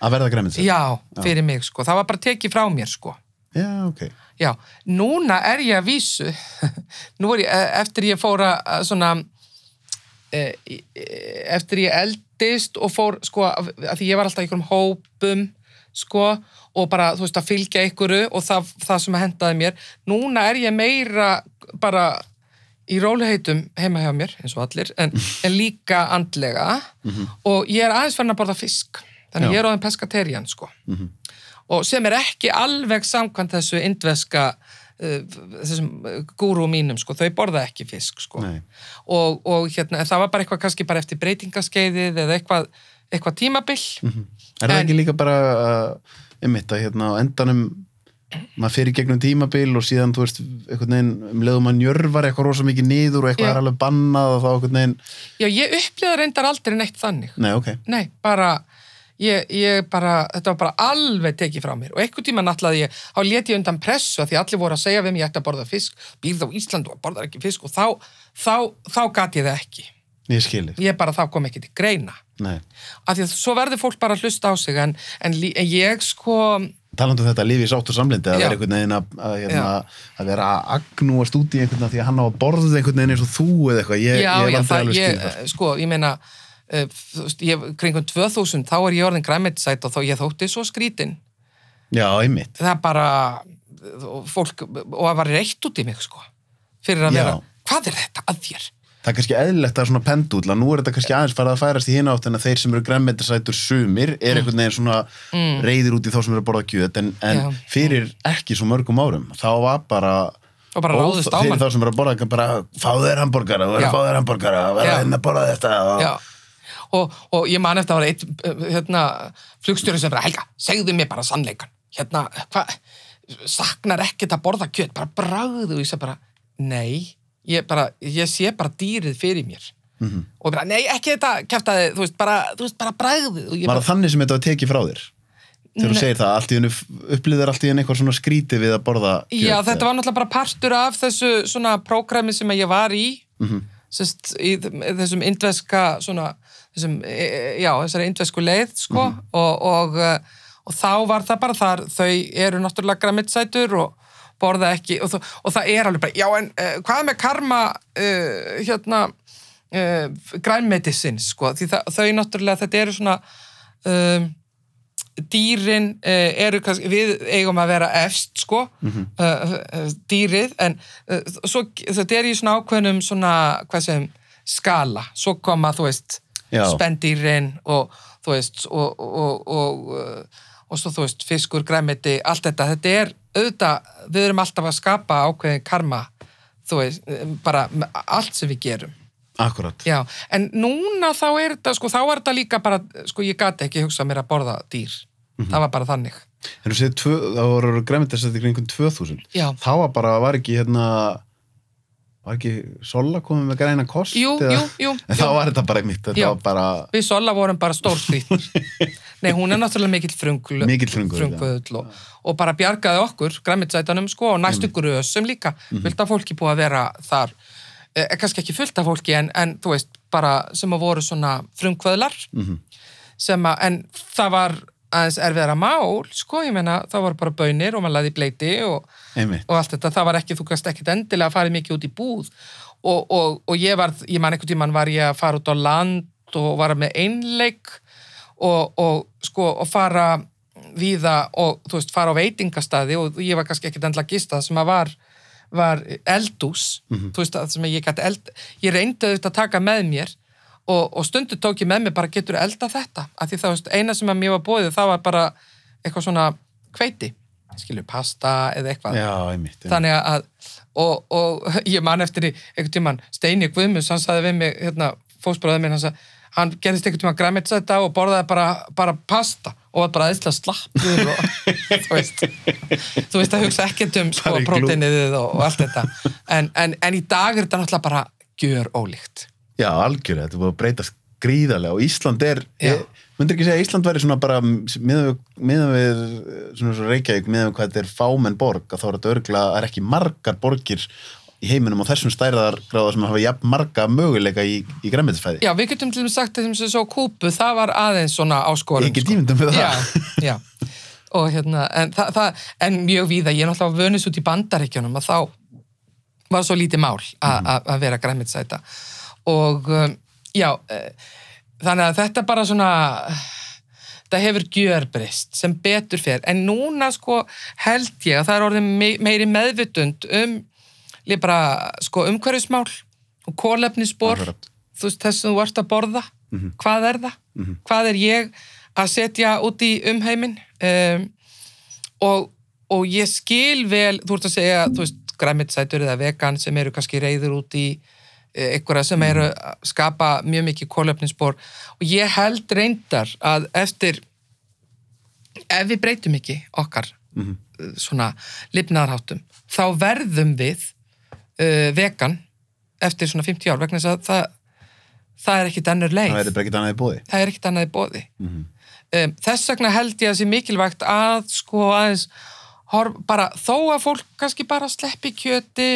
Að verða grænmyndisætt? já, fyrir mig, sko. Það var bara tekið frá mér, sko. Já, ok. Já, núna er ég að vísu <laughs> nú er ég, e, eftir ég fór að svona eftir ég eldist og fór, sko, að því ég var alltaf í einhverjum hópum, sko og bara, þú veist, að fylgja einhverju og það, það sem að hendaði mér. Núna er ég meira bara í róliheitum heima hjá mér, eins og allir, en, <laughs> en líka andlega. Og ég er aðeins farin að borða fisk þannig Já. ég er áðin pescaterian, sko. Og sem er ekki alveg samkvæmt þessu indveska þessum uh, gúru mínum sko, þau borða ekki fisk sko. Og, og hérna, það var bara eitthvað kannski bara eftir breytingaskeiðið eða eitthvað, eitthvað tímabill Er það En- ekki líka bara uh, einmitt að hérna á endanum maður í gegnum tímabil og síðan þú veist, einhvern veginn um leiðum að njörvar eitthvað rosa mikið niður og eitthvað Já. er alveg bannað og þá einhvern veginn Já, ég upplýða reyndar aldrei neitt þannig. Nei, ok, Nei, bara ég, ég bara, þetta var bara alveg tekið frá mér. Og einhvern tíma náttúrulega ég, þá leti ég undan pressu að því allir voru að segja við mig ég ætti að borða fisk, býrð á Íslandu og borðar ekki fisk og þá, þá, þá gat ég það ekki. Ég skilir ég bara, þá kom ekki til greina. Nei, af því að svo verður fólk bara að hlusta á sig en, en, en ég sko talandi um þetta lífi í sátt og samlindi að Já. vera einhvern veginn að, að, hérna, að vera að agnúast út í einhvern veginn því að hann á að borða einhvern veginn eins og þú eða eitthvað, ég, já, ég það, ég, það. sko, ég meina þú veist, ég, kringum 2000 þá er ég orðin græmitsætt og þá ég þótti svo skrítin Já, einmitt það bara fólk, og það var reitt út í mig sko, fyrir að Já. vera hvað er þetta að þér? Það er kannski eðlilegt að svona pendúla, nú er þetta kannski aðeins farið að færast í hina átt en að þeir sem eru gremmendisætur sumir er einhvern veginn svona Mm. reyðir út í þá sem eru að borða kjöt en, en Já. fyrir ekki svo mörgum árum þá var bara bara á fyrir þá sem eru að borða bara fáðu þér hambúrgara, Já. fáðu þér hambúrgara vera Já. hérna að borða þetta og... Já. Og, og ég man eftir að það var eitt hérna, flugstjóri sem bara, Helga, segðu mér bara sannleikan. Hérna, hvað, saknar ekkert að borða kjöt, bara. Og ég segi bara, nei, ég, bara, ég sé bara dýrið fyrir mér. Mhm. Og bara, nei, ekki þetta kæftaði, þú veist, bara, þú veist, bara ég Var bara, það þannig sem þetta var tekið frá þér? Þegar þú segir það, allt í hennu upplýðir allt í hennu eitthvað svona skrítið við að borða kjöt já, þetta var náttúrulega bara partur af þessu svona prógrami sem ég var í. Mhm. Sest, í þessum indveska svona, þessum, e- já, þessari indvesku leið sko, og, og, eh, og þá var það bara þar þau eru náttúrulega græmitsætur og borða ekki og, og það er alveg bara, já en uh, hvað með karma uh, hérna uh, grænmetisins sko, því það, þau náttúrulega þetta eru svona um, dýrin eru við eigum að vera efst sko, uh, uh, dýrið en svo, þetta er í svona ákveðnum svona, hvað sem skala, svo koma, þú veist. Spendýrin og þú veist og, og, og, uh, og svo þú veist fiskur, græmiti, allt þetta þetta er auðvitað, við erum alltaf að skapa ákveðin karma þú veist, um, bara allt sem við gerum Akkurat. Já, en núna þá er þetta, sko, þá er þetta líka bara, sko, ég gati ekki hugsað mér að borða dýr. Það var bara þannig. En þú segir, það voru gremmendisætti kringum 2000. Já. Þá var bara, var ekki hérna, var ekki Sola komið með græna kost? Jú, jú, jú, En þá var þetta bara mitt, þetta var bara, Við Sola vorum bara stórskrítur. <laughs> Nei, hún er náttúrulega mikill frungl, Mikill frumkvöðull og, og bara bjargaði okkur, græmitsætanum, sko, og næstu grösum líka. Mhm. Fullt af fólki búið að vera þar, eh, kannski ekki fullt af fólki, en, en þú veist, bara sem að voru svona frumkvöðlar, Mhm. sem að, en það var aðeins erfiðara mál, sko, ég meina, það voru bara bönir og maður laði bleiti og og allt þetta, það var ekki, þú kannst ekkit endilega að fara mikið út í búð. Og, og, og ég var, ég man einhvern tímann var ég að fara út á land og var með einleik og, og sko, og fara víða og, þú veist, fara á veitingastæði og ég var kannski ekkit endilega gista sem að var, var eldús þú veist, það sem ég gæti eld ég reyndi auðvitað að taka með mér og, og stundu tók ég með mér bara getur elda þetta, af því það, eina sem að mér var bóðið, það var bara eitthvað svona kveiti, skilju, pasta eða eitthvað Já, einmitt. einmitt. þannig að og, og <laughs> ég man eftir í einhvern tíman Steini Guðmunds, hann sagði við mig hérna, fósbróðið minn, hann, sa- hann gerðist einhvern tíma græmitsæta og borðaði bara, bara pasta og var bara eðslega slappur og <laughs> þú veist þú veist að hugsa ekkert um sko, próteinið og, og allt þetta en, en, en í dag er þetta náttúrulega bara gjör ólíkt Já, algjörlega, þetta búið að breytast gríðarlega og Ísland er, myndir ekki segja Ísland væri svona bara miðan við, svona svo Reykjavík, miðan við hvað þetta er fámenn borg, að þá er þetta örgulega, það er ekki margar borgir í heiminum á þessum stærðargráða sem hafa jafn marga möguleika í, í græmitisfæði. Já, við getum til dæmis sagt að sem svo kúpu, það var aðeins svona áskorun Ég get ímyndað mér það. Já, já. Og hérna, en, það, það, en mjög víða, ég er náttúrulega vönus út í bandaríkjunum að þá var svo lítið mál að vera græmitsæta og um, já eh, þannig að þetta bara svona það hefur gjörbrist sem betur fer, en núna sko held ég að það er orðin me- meiri meðvitund um bara sko umhverfismál og kólefnisbor þú veist þess að þú ert að borða. Hvað er það, hvað er ég að setja út í umheimin um, og, og ég skil vel, þú ert að segja þú veist, græmitsætur eða vegan sem eru kannski reyður út í einhverja sem eru að skapa mjög mikið kólefnisbor og ég held reyndar að eftir ef við breytum ekki okkar mm svona lifnaðarháttum þá verðum við uh, vegan eftir svona 50 ár vegna þess að það, það er ekkit annur leið. Það er bara ekki annað í bóði. það er ekkert annað í bóði um, þess vegna held ég að það sé mikilvægt að sko aðeins horf, bara þó að fólk kannski bara sleppi kjöti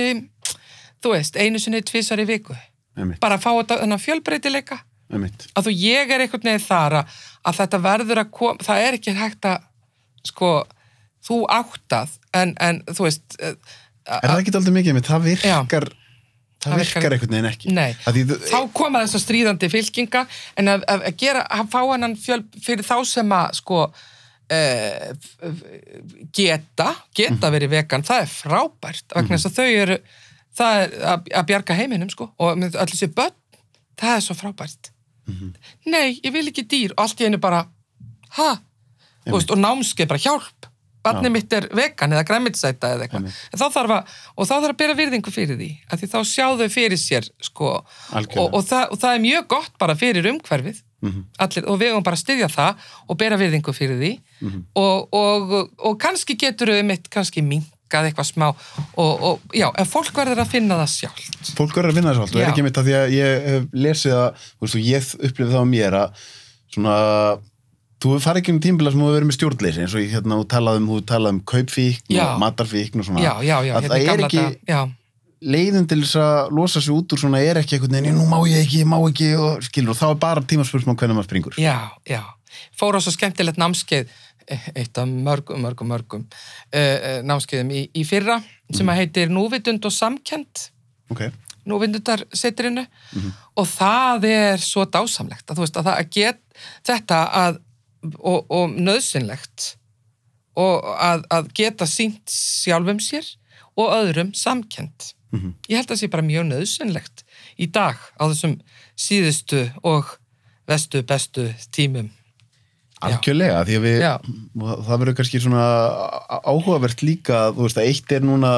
þú veist, einu sinni tvisar í viku. Einmitt, bara fá þetta fjölbreytileika. Einmitt. að þú ég er einhvern veginn þar að, að þetta verður að koma, það er ekki hægt að sko, þú áttað en, en þú veist eh, Er það ekki aldrei mikið með, það virkar, það, Það virkar- virkar einhvern veginn ekki. Nei, Að Því, þá koma þessar stríðandi fylkinga en að, að, að gera, að fá hennan fjöl fyrir þá sem að sko uh, geta geta verið vegan, það er frábært vegna þess að þau eru það er að, bjarga heiminum sko. Og allir sér börn, það er svo frábært. Nei, ég vil ekki dýr. Og allt í einu bara, ha? Veist, og námskeið bara hjálp. Barnið Já. mitt er vegan eða græmitsæta eða eitthvað. Þá þarf að, og þá þarf að bera virðingu fyrir því. Að því þá sjá þau fyrir sér sko, og, og, það, og það er mjög gott bara fyrir umhverfið. Mhm. allir, og við höfum bara að styðja það og bera virðingu fyrir því. Mhm. og, og, og kannski getur þau mitt kannski minkað eitthvað smá og, og já, en fólk verður að finna það sjálft. Fólk verður að vinna þessu allt og er ekki mitt að því að ég hef lesið að þú veist, og ég upplifið það á mér að svona þú farið ekki um tímbila sem þú verið með stjórnleysi eins og ég hérna, þú talaði um, þú talaði um kaupfíkn Já. og matarfíkn og svona. Já, já, að hérna það er ekki já, leiðin til þess að losa sig út úr svona er ekki einhvern veginn, nú má ég ekki, má ekki og skilur, og þá er bara tímaspursmál hvernig maður springur. Já, já. Fór á svo skemmtilegt námskeið eitt af mörgum, mörgum, mörgum uh, námskeiðum í, í fyrra sem að heitir Núvitund og samkend ok, núvindutarsetrinu og það er svo dásamlegt að þú veist að það að get þetta að og, og nöðsynlegt og að, að geta sínt sjálfum sér og öðrum samkend. Mhm. Ég held að það sé bara mjög nöðsynlegt í dag á þessum síðustu og vestu bestu tímum. Algjörlega því að við, það verður kannski svona áhugavert líka, þú veist að eitt er núna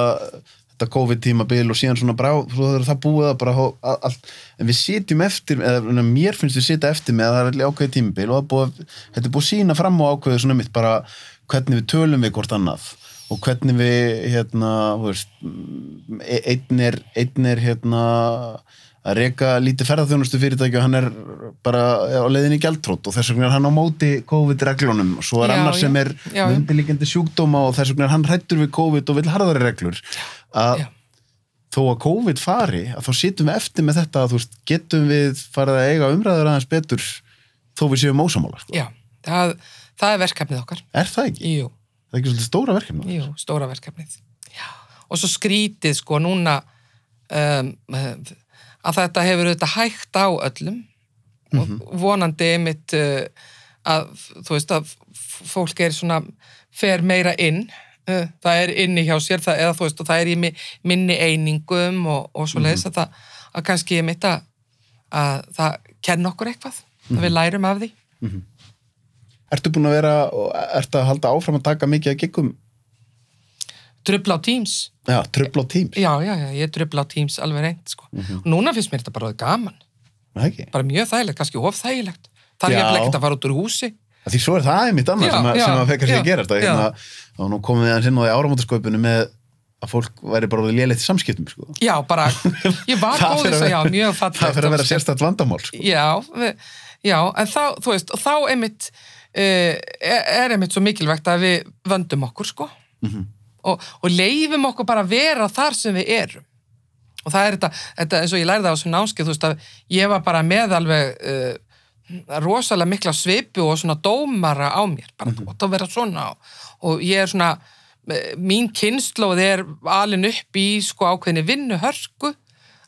þetta COVID-tímabil og síðan svona brá, það búið að bara allt, en við sitjum eftir eða mér finnst við sitja eftir með að það er allir ákveðið tímabil og búið, þetta er búið sína fram á ákveðið svona mitt bara hvernig við tölum við hvort annað og hvernig við hérna, þú veist e- einn er, einn er hérna að reka lítið ferðarþjónustu fyrirtæki og hann er bara á leiðinni í gjaldtrótt og þess vegna er hann á móti COVID-reglunum og svo er Já, annar sem er undirlíkjandi sjúkdóma og þess vegna er hann hrættur við COVID og vil harðari reglur að þó að COVID fari að þá situm við eftir með þetta að þú veist, getum við farið að eiga umræður aðeins betur þó við séum ósamála sko. Já, það, það er verkefnið okkar. er það ekki? Jú. það er ekki stóra verkefni Jú, stóra verkefnið. Já. Og svo skrítið sko núna um, að þetta hefur auðvitað hægt á öllum og vonandi einmitt uh, að þú veist að fólk er svona fer meira inn uh, það er inni hjá sér það, eða þú veist og það er í mi- minni einingum og, og svo leiðis að það að kannski einmitt að, að það kenna okkur eitthvað að við lærum af því. Ertu búin að vera, og ertu að halda áfram að taka mikið að giggum? Trubla á Teams Já, tröfl á tíms. Já, já, já, ég dröfla á Teams alveg reynd, sko. Og núna finnst mér þetta bara gaman. Það ekki? bara mjög þægilegt, kannski of þægilegt það er ekkert að fara út úr húsi Því svo er það einmitt annað sem, að, sem að fekar já, að gerast. að Hérna, og nú komum við hans inn á því áramótasköpunum með að fólk væri bara léleitt í samskiptum, sko. já, bara, <laughs> ég var góð þess að já, mjög fallegt Það fyrir að vera sérstætt vandamál, sko. já, við, já, en þá, þú veist, og þá einmitt uh, er, einmitt svo mikilvægt að við vöndum okkur, sko Mhm. Og, og leifum okkur bara að vera þar sem við erum og það er þetta, þetta eins og ég lærði á þessu námskeið, þú veist að ég var bara með alveg uh, rosalega mikla svipu og svona dómara á mér, bara Mhm. gott að vera svona og, og ég er svona eh, mín kynnslóð er alin upp í sko ákveðinni vinnu hörku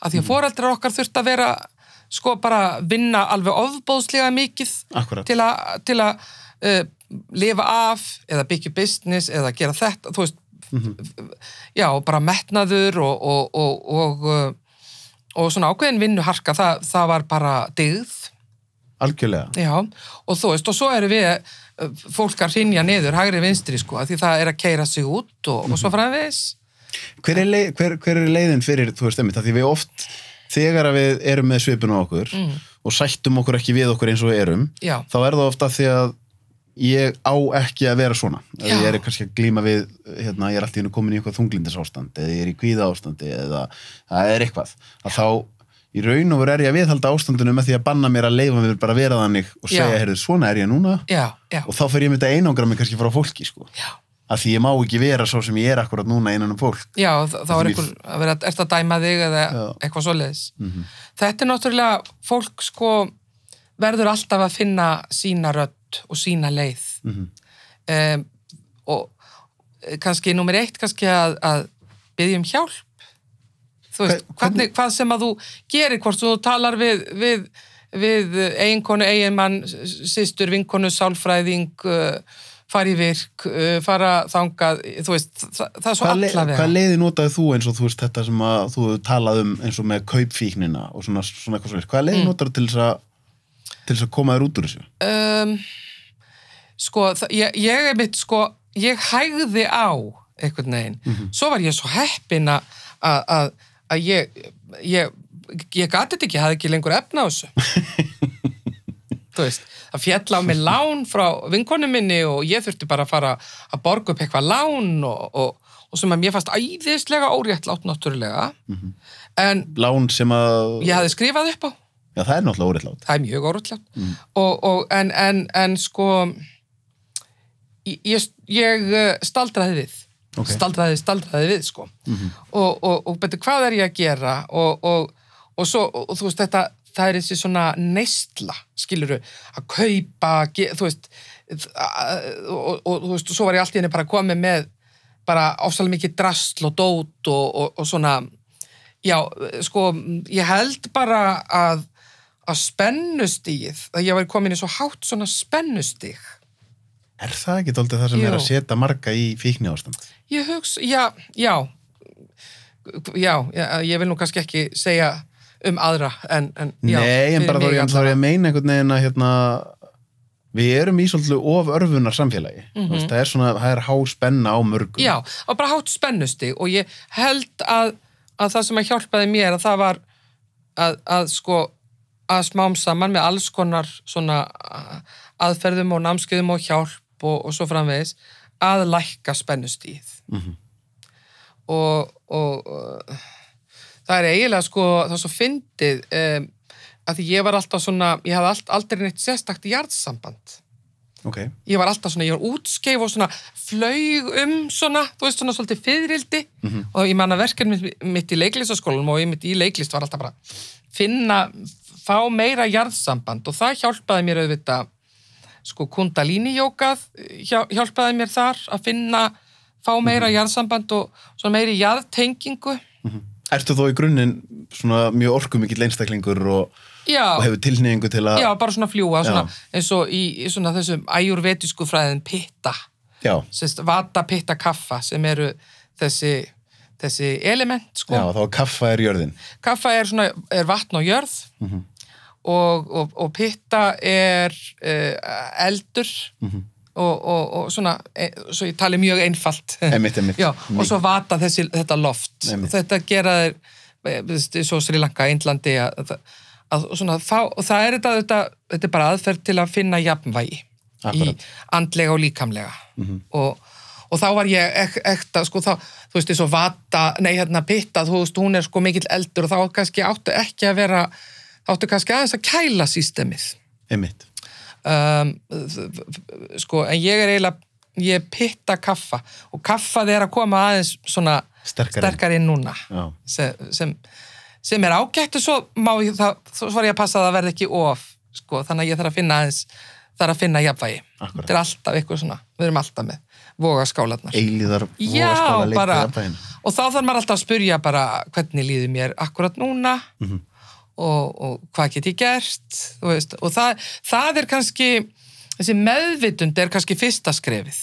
að því að foreldrar okkar þurft að vera sko bara vinna alveg ofbóðslega mikið Akkurat. til að, til að uh, lifa af eða byggja business eða gera þetta, þú veist já, bara metnaður og og, og, og, uh, og svona ákveðin vinnuharka, það, það var bara dyggð, Algjörlega. já, og þú veist, og svo eru við uh, fólk að rinja niður, hægri vinstri, sko, því það er að keira sig út og, og svo framvegis. Hver er, leið, hver, hver er leiðin fyrir, þú veist, einmitt, að því við oft, þegar við erum með svipun á okkur og sættum okkur ekki við okkur eins og við erum, Já. þá er það ofta því að ég á ekki að vera svona. Að Já. Ég er kannski að glíma við, hérna, ég er alltaf komin í eitthvað þunglindis ástand eða ég er í kvíða ástandi eða það er eitthvað. Að þá, í raun og veru er ég að viðhalda ástandinu með því að banna mér að leifa mér bara að vera þannig og segja, heyrðu, svona er ég núna Já, já, og þá fer ég með þetta einangra mig kannski frá fólki, sko. já. Að því ég má ekki vera svo sem ég er akkurat núna innan um fólk. Já, þá er einhver að vera, ert að dæma þig eða eitthvað svoleiðis. Mhm. Rödd og sína leið. Mhm. um, og eh, kannski nummer eitt kannski að, að byggja um hjálp. Þú veist, Hve- hvernig, hvað sem að þú gerir, hvort þú talar við, við, við eiginkonu, eiginmann, sýstur, vinkonu, sálfræðing, fara í virk, uh, fara þangað, þú veist, það, það er svo allavega. hvað leiði notaði þú eins og þú veist þetta sem að þú hefur talað um eins og með kaupfíknina og svona, svona eitthvað svona, hvað leiði mm. notaði til þess að til þess að koma þér út úr þessu? um, sko, ég, ég er mitt, sko, ég hægði á einhvern veginn. Svo var ég svo heppin að, að, ég, ég, ég gati þetta ekki, ég hafði ekki lengur efna á þessu. <laughs> Þú veist, það fjall á mig lán frá vinkonu minni og ég þurfti bara að fara að borga upp eitthvað lán og, og, og sem að mér fannst æðislega óréttlátt náttúrulega. En Lán sem að, ég hafði skrifað upp á. já það er náttúrulega óreittlátt. það er mjög óróttlátt og, og, en, en, en sko ég, ég eh, staldraði við. Ok. staldraði, staldraði við sko. Og, og, og betur hvað er ég að gera? Og, og, og svo þú veist þetta, það er þessi svona neistla, skiluru að kaupa, þú veist og, þú veist, svo var ég allt í henni bara komið með bara ofsalega mikið drastl og dót og, og, og svona já, sko, ég held bara að að spennustíð, að ég var komin í svo hátt svona spennustíð Er það ekki dálítið það sem er Jú. að setja marga í fíkni ástand? ég hugsa, já, já já, ég vil nú kannski ekki segja um aðra en, en já, Nei, en bara þá er ég, er að meina einhvern veginn að hérna, við erum í svolítið of örfunar samfélagi. Mm -hmm. það er svona, það er há spenna á mörgum. Já, og bara hátt spennusti og ég held að, að það sem að hjálpaði mér að það var að, að sko að smám saman með alls konar svona aðferðum og námskeiðum og hjálp og, og svo framvegis að lækka spennustíð Mhm. og, og, og það er eiginlega sko það er svo fyndið um, að ég var alltaf svona ég hafði allt, aldrei neitt sérstakt jarðsamband. Ok, ég var alltaf svona, ég var útskeif og svona flaug um svona, þú veist svona svolítið fyririldi og ég manna verkefni mitt, í leiklistaskólanum og ég mitt í leiklist var alltaf bara finna, fá meira jarðsamband og það hjálpaði mér auðvitað sko kundalíni jókað hjálpaði mér þar að finna fá meira jarðsamband og svona meiri jarðtengingu. Ertu þó í grunninn svona mjög orkumikill einstaklingur og, og hefur tilneyingu til að já, bara svona fljúa svona, eins og í, í svona þessum æjurvetisku fræðin pitta. Sérst, vata, pitta, kaffa sem eru þessi, þessi element sko. já, þá kaffa er jörðin. Kaffa er, svona, er vatn og jörð. Mhm. Og, og, og pitta er uh, eldur og, og, og svona, e, svo ég tali mjög einfalt. Einmitt, einmitt. <laughs> Já, og svo vata þessi, þetta loft. Einmitt. Þetta gera þeir, eh, svo Sri Lanka, fá, og það er þetta, þetta, þetta er bara aðferð til að finna jafnvægi Akkurat. í andlega og líkamlega og, og þá var ég ek, ekta, sko, þá, þú veist, eins og vata, nei, hérna, pitta, þú veist, hún er sko mikill eldur og þá kannski áttu ekki að vera, áttu kannski aðeins að kæla sístemið Einmitt. um, sko, en ég er eiginlega ég pitta kaffa og kaffað er að koma aðeins svona Sterkari. inn núna sem, sem, sem er ágætt og svo má ég það, svo var ég að passa að það verði ekki of sko, þannig að ég þarf að finna aðeins þarf að finna jafnvægi þetta er alltaf eitthvað svona, við erum alltaf með voga skálarnar Eilíðar jafnvæginu. og þá þarf maður alltaf að spurja bara hvernig líður mér akkurat núna Mhm. Og, og hvað get ég gert veist, og það, það er kannski þessi meðvitund er kannski fyrsta skrefið.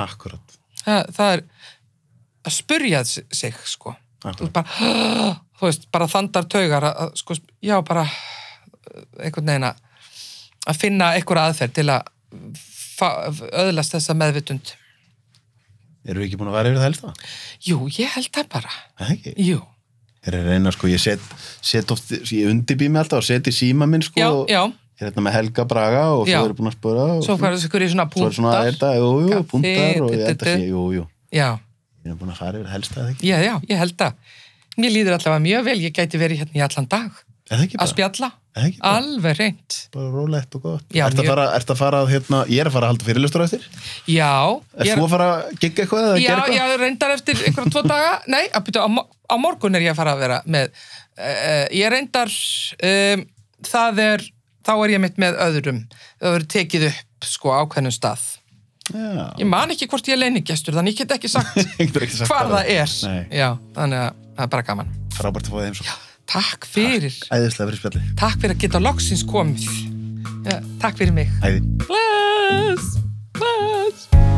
Akkurat. það, það er að spurja sig, sko. Bara, <gasps> veist, bara þandar taugar að, sko, já bara uh, einhvern veginn að finna einhver aðferð til að öðlast þessa meðvitund. Eru við ekki búin að vera yfir það helsta? jú, ég held það bara. Það jú, er að reyna, sko, ég set, set oft, ég undibý mig alltaf og seti síma minn, sko. já, og já Ég er hérna með Helga Braga og svo er búin að spura. og- svo hvað er í svona Svo er svona, þetta, jú, jú, Kaffi, púntar og ég að du- sé, jú, jú. já, Ég er búin að fara yfir það helsta, eða ekki? já, já, ég held það mér líður allavega mjög vel, ég gæti verið hérna í allan dag að spjalla, alveg reynd Bara rólegt og gott. Já, ertu, að fara, ertu að fara, að, hérna, ég er að fara að halda fyrirlustur eftir? já, Er ég þú að fara að gigga eitthvað eða Já, já, reyndar eftir einhverja tvo daga Nei, að byrja, á, á morgun er ég að fara að vera með uh, Ég reyndar um, Það er Þá er ég mitt með öðrum Það verður tekið upp, sko, ákveðnum stað Já. Ég man ekki hvort ég er leinigestur Þannig ég get ekki sagt <laughs> ekki sagt bara. það er. Já, þannig að það er bara gaman Frábært að fá það eins og Takk fyrir spjalli. Takk fyrir að geta loksins komið Já, Takk fyrir mig Æði. Bless Bless